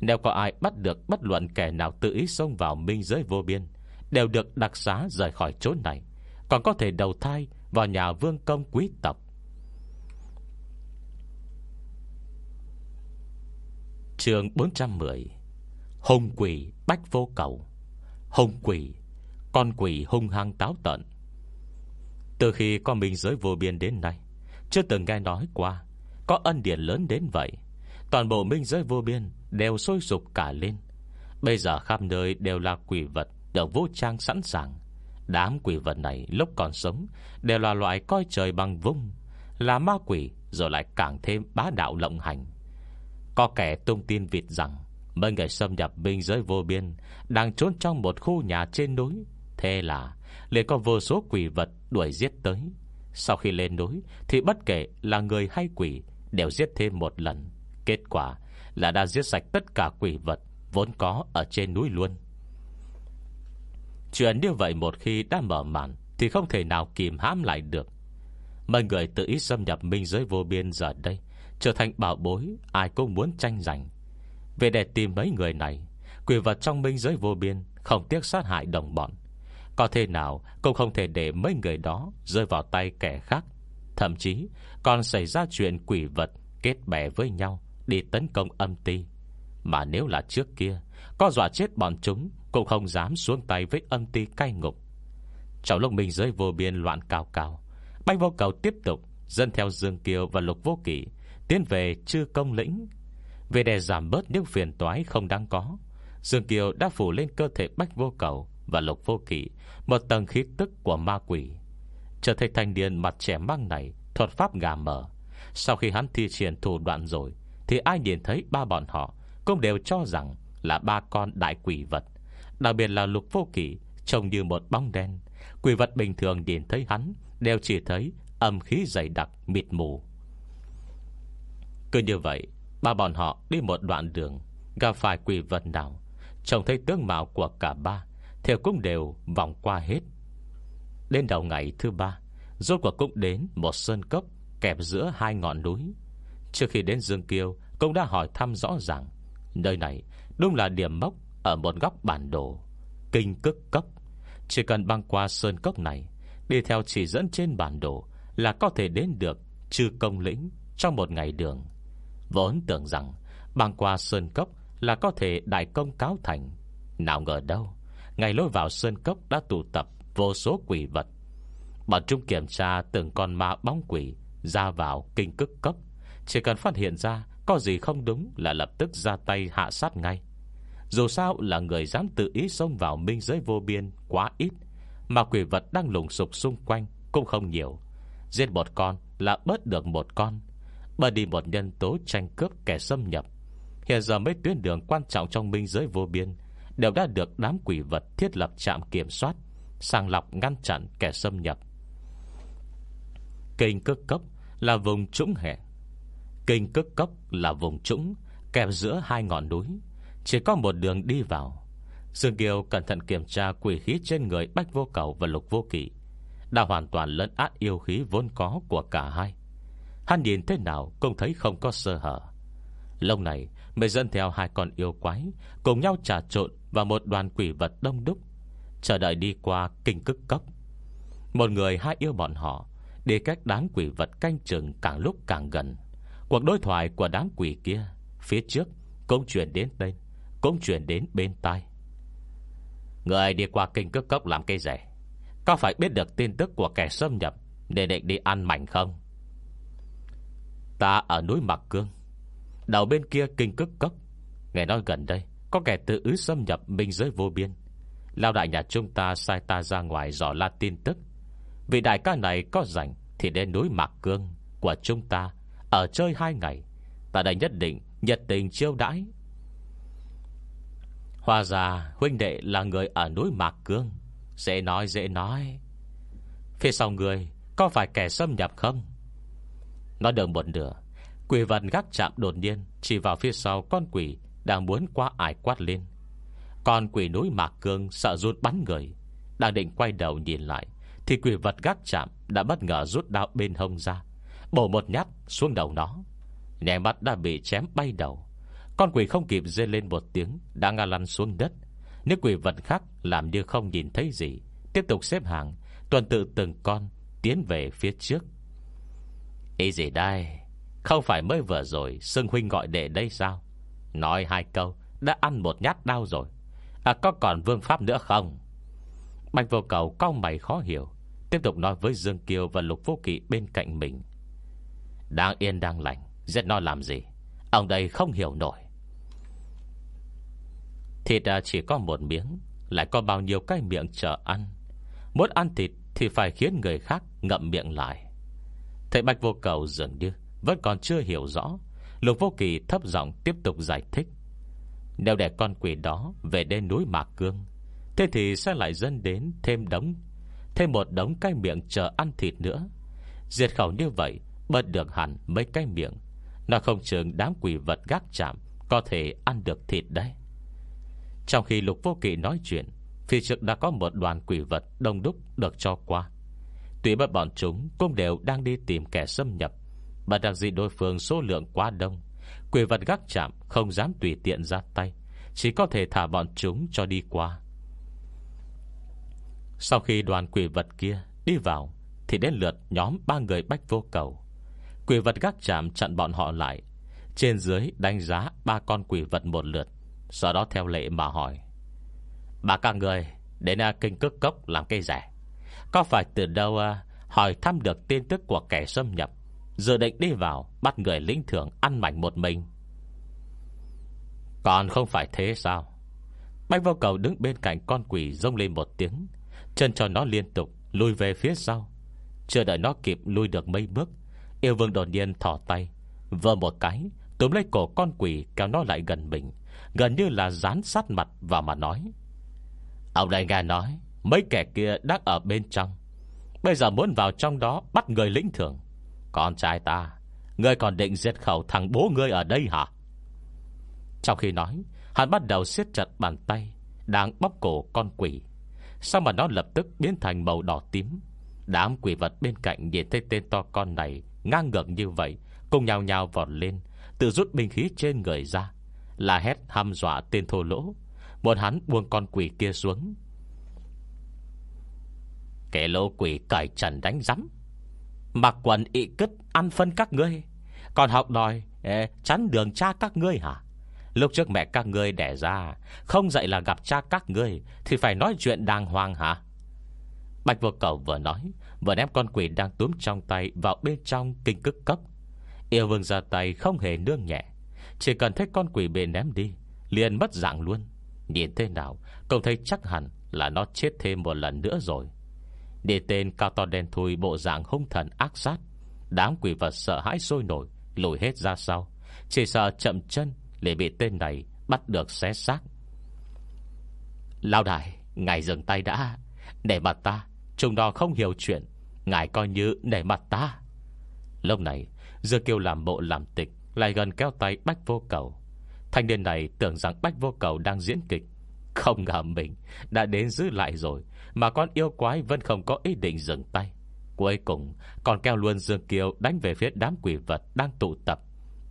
Nếu có ai bắt được bất luận kẻ nào tự ý xông vào minh giới vô biên, Đều được đặc xá rời khỏi chỗ này, Còn có thể đầu thai vào nhà vương công quý tộc. Trường 410 Hùng quỷ bách vô cầu. Hùng quỷ, Con quỷ hung hăng táo tận Từ khi con minh giới vô biên đến nay, Chưa từng nghe nói qua Có ân điển lớn đến vậy. Toàn bộ minh giới vô biên Đều sôi sục cả lên. Bây giờ khắp nơi đều là quỷ vật Được vũ trang sẵn sàng. Đám quỷ vật này lúc còn sống Đều là loại coi trời bằng vung, Là ma quỷ rồi lại càng thêm bá đạo lộng hành. Có kẻ tung tin vịt rằng Mấy người xâm nhập biên giới vô biên Đang trốn trong một khu nhà trên núi, Thế là liền có vô số quỷ vật đuổi giết tới. Sau khi lên núi Thì bất kể là người hay quỷ Đều giết thêm một lần. Kết quả là đã giết sạch tất cả quỷ vật Vốn có ở trên núi luôn. Chuyện như vậy một khi đã mở màn Thì không thể nào kìm hãm lại được. Mấy người tự ý xâm nhập minh giới vô biên giờ đây, Trở thành bảo bối, Ai cũng muốn tranh giành. Về để tìm mấy người này, Quỷ vật trong minh giới vô biên Không tiếc sát hại đồng bọn. Có thể nào cũng không thể để mấy người đó Rơi vào tay kẻ khác. Thậm chí còn xảy ra chuyện quỷ vật Kết bè với nhau. Đi tấn công âm ti. Mà nếu là trước kia, Có dọa chết bọn chúng, Cũng không dám xuống tay với âm ti cay ngục. Trong lúc mình giới vô biên loạn cao cao, Bách vô cầu tiếp tục Dân theo Dương Kiều và Lục Vô Kỷ Tiến về chư công lĩnh. Về để giảm bớt những phiền toái không đáng có, Dương Kiều đã phủ lên cơ thể Bách vô cầu Và Lục Vô Kỷ Một tầng khí tức của ma quỷ. Trở thành thanh niên mặt trẻ mang này, Thuật pháp gà mở. Sau khi hắn thi triển thủ đoạn rồi thì ai nhìn thấy ba bọn họ Cũng đều cho rằng là ba con đại quỷ vật. Đặc biệt là lục vô kỷ, Trông như một bóng đen. Quỷ vật bình thường nhìn thấy hắn Đều chỉ thấy âm khí dày đặc, mịt mù. Cứ như vậy, Ba bọn họ đi một đoạn đường, Gặp phải quỷ vật nào, Trông thấy tướng mạo của cả ba, Thì cũng đều vòng qua hết. Đến đầu ngày thứ ba, Rốt cuộc cũng đến một sơn cốc Kẹp giữa hai ngọn núi. Trước khi đến Dương Kiêu, Cũng đã hỏi thăm rõ ràng. Nơi này đúng là điểm mốc Ở một góc bản đồ, Kinh cức cốc. Chỉ cần băng qua sơn cốc này, Đi theo chỉ dẫn trên bản đồ Là có thể đến được Trừ công lĩnh trong một ngày đường. Vốn tưởng rằng Băng qua sơn cốc là có thể đại công cáo thành. Nào ngờ đâu, Ngày lối vào sơn cốc đã tụ tập Vô số quỷ vật. Bọn chúng kiểm tra từng con ma bóng quỷ Ra vào kinh cức cốc. Chỉ cần phát hiện ra Có gì không đúng là lập tức ra tay hạ sát ngay. Dù sao là người dám tự ý xông vào minh giới vô biên Quá ít, Mà quỷ vật đang lùng sục xung quanh Cũng không nhiều. Giết một con là bớt được một con Bởi đi một nhân tố tranh cướp kẻ xâm nhập. Hiện giờ mấy tuyến đường quan trọng trong minh giới vô biên Đều đã được đám quỷ vật thiết lập trạm kiểm soát, Sàng lọc ngăn chặn kẻ xâm nhập. Kinh cước cốc là vùng trũng hẹp Kinh cước cốc là vùng trũng, Kẹp giữa hai ngọn núi. Chỉ có một đường đi vào. Dương Kiều cẩn thận kiểm tra quỷ khí trên người Bách Vô Cầu và Lục Vô Kỵ. Đã hoàn toàn lẫn át yêu khí vốn có của cả hai. Hắn nhìn thế nào cũng thấy không có sơ hở. Lâu này, Mới dẫn theo hai con yêu quái, Cùng nhau trà trộn vào một đoàn quỷ vật đông đúc. Chờ đợi đi qua kinh cức cốc. Một người hai yêu bọn họ, Đi cách đám quỷ vật canh chừng càng lúc càng gần. Cuộc đối thoại của đám quỷ kia, Phía trước, cũng chuyển đến đây, Cũng chuyển đến bên tai. Người đi qua kinh cước cốc làm cây rẻ Có phải biết được tin tức của kẻ xâm nhập Để định đi ăn mảnh không? Ta ở núi Mạc Cương, Đầu bên kia kinh cức cốc, Nghe nói gần đây Có kẻ tự ứ xâm nhập minh giới vô biên. Lao đại nhà chúng ta sai ta ra ngoài dò la tin tức. Vì đại ca này có rảnh Thì đến núi Mạc Cương Của chúng ta ở chơi hai ngày, Ta đã nhất định nhiệt tình chiêu đãi. Hòa già, huynh đệ là người ở núi Mạc Cương. Dễ nói dễ nói. Phía sau người, Có phải kẻ xâm nhập không? Nói được một nửa, Quỷ vật gác chạm đột nhiên, Chỉ vào phía sau con quỷ Đang muốn qua ải quát lên. Con quỷ núi Mạc Cương sợ rút bắn người, Đang định quay đầu nhìn lại, Thì quỷ vật gác chạm Đã bất ngờ rút đao bên hông ra. Bổ một nhát xuống đầu nó. Nhẹ mắt đã bị chém bay đầu. Con quỷ không kịp dê lên một tiếng, Đã ngã lăn xuống đất. Những quỷ vật khác làm như không nhìn thấy gì. Tiếp tục xếp hàng, Tuần tự từng con tiến về phía trước. Ý gì đây? Không phải mới vừa rồi Sưng huynh gọi đệ đây sao? Nói hai câu, Đã ăn một nhát đau rồi. À có còn vương pháp nữa không? Bạch vô cầu cao mày khó hiểu, Tiếp tục nói với Dương Kiều và Lục Vô Kỵ bên cạnh mình. Đang yên, đang lành. Giết nó làm gì? Ông đây không hiểu nổi. Thịt à, chỉ có một miếng. Lại có bao nhiêu cái miệng chờ ăn? Muốn ăn thịt thì phải khiến người khác ngậm miệng lại. Thầy Bạch Vô Cầu dường như Vẫn còn chưa hiểu rõ. Lục Vô Kỳ thấp giọng tiếp tục giải thích. Nếu để con quỷ đó Về đến núi Mạc Cương, Thế thì sẽ lại dân đến thêm đống, Thêm một đống cái miệng chờ ăn thịt nữa. Diệt khẩu như vậy Bớt được hẳn mấy cái miệng. Nó không chừng đám quỷ vật gác chạm Có thể ăn được thịt đấy. Trong khi Lục Vô Kỳ nói chuyện, Phía trước đã có một đoàn quỷ vật Đông đúc được cho qua. Tuy bất bọn chúng cũng đều đang đi tìm kẻ xâm nhập, Mà đặc dị đối phương số lượng quá đông, Quỷ vật gác chạm Không dám tùy tiện ra tay, Chỉ có thể thả bọn chúng cho đi qua. Sau khi đoàn quỷ vật kia đi vào, Thì đến lượt nhóm ba người bách vô cầu. Quỷ vật gác chạm chặn bọn họ lại. Trên dưới đánh giá ba con quỷ vật một lượt, Sau đó theo lệ mà hỏi. Bà các người, Đến à, kinh cước cốc làm cây rẻ. Có phải từ đâu à, hỏi thăm được tin tức của kẻ xâm nhập, Dự định đi vào Bắt người lính thưởng ăn mảnh một mình? Còn không phải thế sao? Bách vô cầu đứng bên cạnh con quỷ Rông lên một tiếng, Chân cho nó liên tục lùi về phía sau. Chưa đợi nó kịp lùi được mấy bước Yêu vương đột nhiên thỏ tay vờ một cái, Túm lấy cổ con quỷ kéo nó lại gần mình, Gần như là dán sát mặt vào mà nói. Ông đại nghe nói, Mấy kẻ kia đang ở bên trong. Bây giờ muốn vào trong đó Bắt người lĩnh thưởng. Con trai ta, Ngươi còn định giết khẩu thằng bố ngươi ở đây hả? Trong khi nói, Hắn bắt đầu siết chặt bàn tay, Đang bóp cổ con quỷ. Sao mà nó lập tức biến thành màu đỏ tím? Đám quỷ vật bên cạnh Nhìn thấy tên to con này Ngang ngược như vậy Cùng nhào nhào vọt lên Tự rút binh khí trên người ra Là hét hăm dọa tên thô lỗ. Muốn hắn buông con quỷ kia xuống. Kẻ lỗ quỷ cải trần đánh rắm Mặc quần ị cứt Ăn phân các ngươi. Còn học đòi ê, chắn đường cha các ngươi hả? Lúc trước mẹ các ngươi đẻ ra Không dạy là gặp cha các ngươi Thì phải nói chuyện đàng hoàng hả? Bạch vô cầu vừa nói và ném con quỷ đang túm trong tay Vào bên trong kinh cức cấp Yêu vương ra tay không hề nương nhẹ. Chỉ cần thấy con quỷ bị ném đi, Liền mất dạng luôn. Nhìn thế nào, Cậu thấy chắc hẳn là nó chết thêm một lần nữa rồi. Để tên cao to đen thui, Bộ dạng hung thần ác sát. Đám quỷ vật sợ hãi sôi nổi, Lùi hết ra sau. Chỉ sợ chậm chân để bị tên này Bắt được xé xác. Lao đại, Ngài dừng tay đã. Để mà ta, Chúng nó không hiểu chuyện. Ngài coi như để mặt ta. Lúc này Dương kiêu làm bộ làm tịch, Lại gần kéo tay Bách Vô Cầu. Thanh niên này tưởng rằng Bách Vô Cầu đang diễn kịch. Không ngờ mình Đã đến giữ lại rồi, Mà con yêu quái vẫn không có ý định dừng tay. Cuối cùng, còn kéo luôn Dương kiêu Đánh về phía đám quỷ vật đang tụ tập.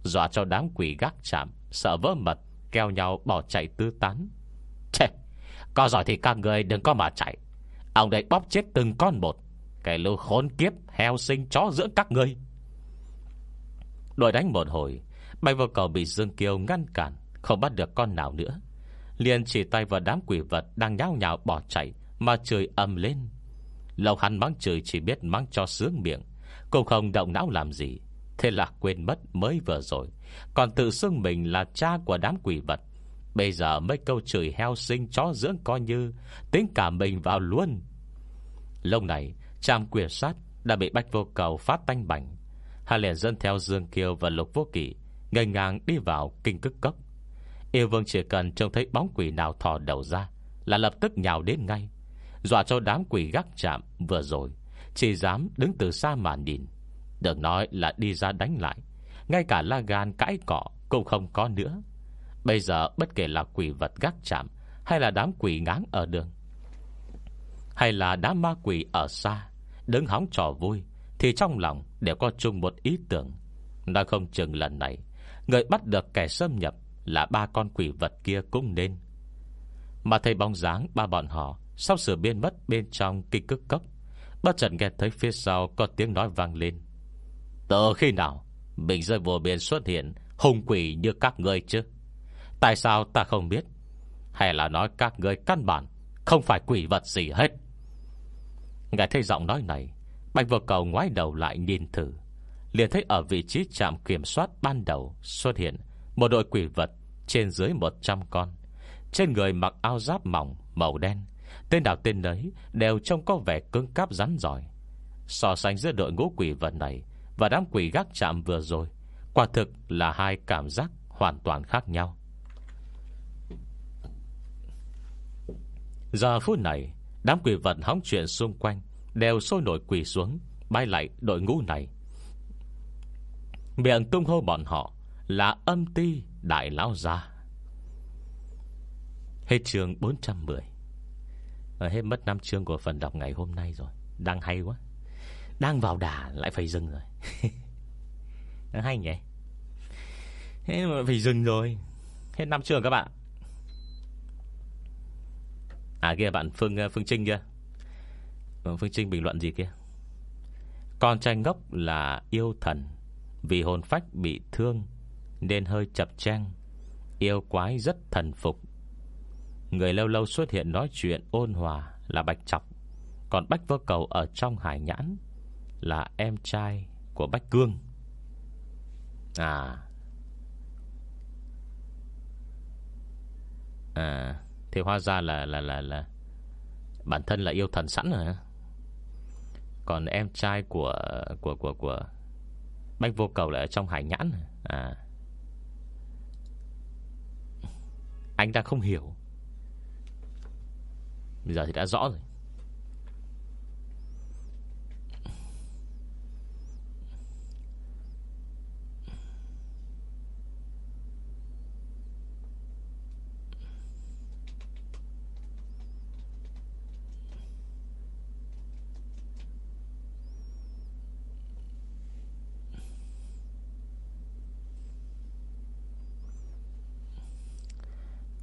Dọa cho đám quỷ gác chạm, Sợ vỡ mật Kéo nhau bỏ chạy tư tán. Chê, Có giỏi thì các người đừng có mà chạy. Ông đây bóp chết từng con một. Cái lưu khốn kiếp, Heo sinh, chó giữa các ngươi. Đội đánh một hồi Bay vào cầu bị Dương Kiêu ngăn cản, Không bắt được con nào nữa. Liền chỉ tay vào đám quỷ vật Đang nháo nhào bỏ chạy Mà trời âm lên. Lâu hắn mắng chửi chỉ biết mắng cho sướng miệng, Cũng không động não làm gì. Thế là quên mất mới vừa rồi, Còn tự xưng mình là cha của đám quỷ vật. Bây giờ mấy câu chửi heo sinh chó dưỡng coi như, Tính cả mình vào luôn. Lâu này Trạm quyển sát đã bị bách vô cầu phát tanh bảnh Hà liền dân theo Dương Kiều và Lục Vô Kỷ Ngây ngang đi vào kinh cức cốc. Yêu vương chỉ cần trông thấy bóng quỷ nào thò đầu ra Là lập tức nhào đến ngay. Dọa cho đám quỷ gác chạm vừa rồi, Chỉ dám đứng từ xa mà nhìn. Đừng nói là đi ra đánh lại, Ngay cả la gan, cãi cọ Cũng không có nữa. Bây giờ bất kể là quỷ vật gác chạm Hay là đám quỷ ngáng ở đường, Hay là đám ma quỷ ở xa Đứng hóng trò vui, Thì trong lòng đều có chung một ý tưởng. Đã không chừng lần này, Người bắt được kẻ xâm nhập Là ba con quỷ vật kia cũng nên. Mà thấy bóng dáng ba bọn họ Sau sửa biên mất bên trong kinh cức cốc, Bất chợt nghe thấy phía sau Có tiếng nói vang lên. Từ khi nào Mình rơi vô biên xuất hiện Hùng quỷ như các ngươi chứ? Tại sao ta không biết? Hay là nói các người căn bản Không phải quỷ vật gì hết? Nghe thấy giọng nói này, Bạch vừa cầu ngoái đầu lại nhìn thử. Liền thấy ở vị trí trạm kiểm soát ban đầu Xuất hiện Một đội quỷ vật trên dưới 100 con. Trên người mặc áo giáp mỏng, Màu đen. Tên nào tên đấy đều trông có vẻ cứng cáp rắn giỏi. So sánh giữa đội ngũ quỷ vật này Và đám quỷ gác chạm vừa rồi, Quả thực là hai cảm giác hoàn toàn khác nhau. Giờ phút này Đám quỷ vật hóng chuyện xung quanh Đều sôi nổi quỷ xuống, Bay lại đội ngũ này. Miệng tung hô bọn họ Là âm ti đại lão gia. Hết chương 410 Ở ờ, Hết mất 5 chương của phần đọc ngày hôm nay rồi. Đang hay quá. Đang vào đà lại phải dừng rồi. Hay nhỉ? Thế mà phải dừng rồi. Hết 5 chương các bạn. À kia, bạn Phương ờ, Phương Trinh kia. Ừ, Phương Trinh bình luận gì kia? Con trai ngốc là yêu thần, Vì hồn phách bị thương Nên hơi chập trang Yêu quái rất thần phục. Người lâu lâu xuất hiện nói chuyện ôn hòa Là Bạch Chọc, Còn Bách Vô Cầu ở trong hải nhãn Là em trai của Bách Cương. À. À. Thì hóa ra là là là là Bản thân là yêu thần sẵn rồi Còn em trai của Của của của Bách vô cầu là ở trong hải nhãn. À. Anh ta không hiểu. Bây giờ thì đã rõ rồi.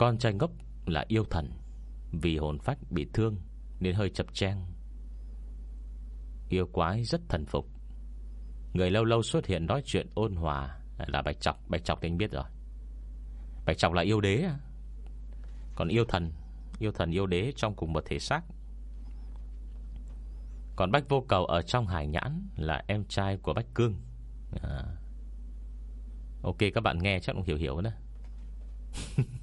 Con trai ngốc là yêu thần. Vì hồn phách bị thương Nên hơi chập trang Yêu quái rất thần phục. Người lâu lâu xuất hiện nói chuyện ôn hòa Là Bạch Chọc Bạch Chọc thì anh biết rồi. Bạch Chọc là yêu đế? Còn yêu thần Yêu thần, yêu đế trong cùng một thể xác. Còn Bách Vô Cầu ở trong hải nhãn Là em trai của Bách Cương. À. Ok, các bạn nghe chắc cũng hiểu hiểu nữa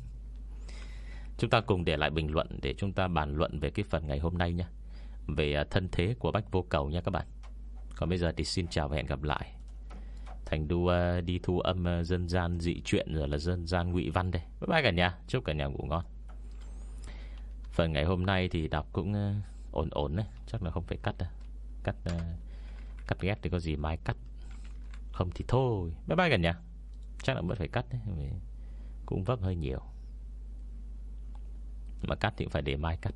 Chúng ta cùng để lại bình luận Để chúng ta bàn luận về cái phần ngày hôm nay nhé. Về à, thân thế của Bách Vô Cầu nha các bạn. Còn bây giờ thì xin chào và hẹn gặp lại. Thành đu à, đi thu âm à, dân gian dị chuyện Rồi là dân gian ngụy văn đây. Bye bye cả nhà. Chúc cả nhà ngủ ngon. Phần ngày hôm nay thì đọc cũng ổn ổn đấy. Chắc là không phải cắt đâu. Cắt cắt ghép thì có gì mai cắt. Không thì thôi. Bye bye cả nhà. Chắc là vẫn phải cắt đấy. Cũng vấp hơi nhiều mà cắt thì phải để mai cắt.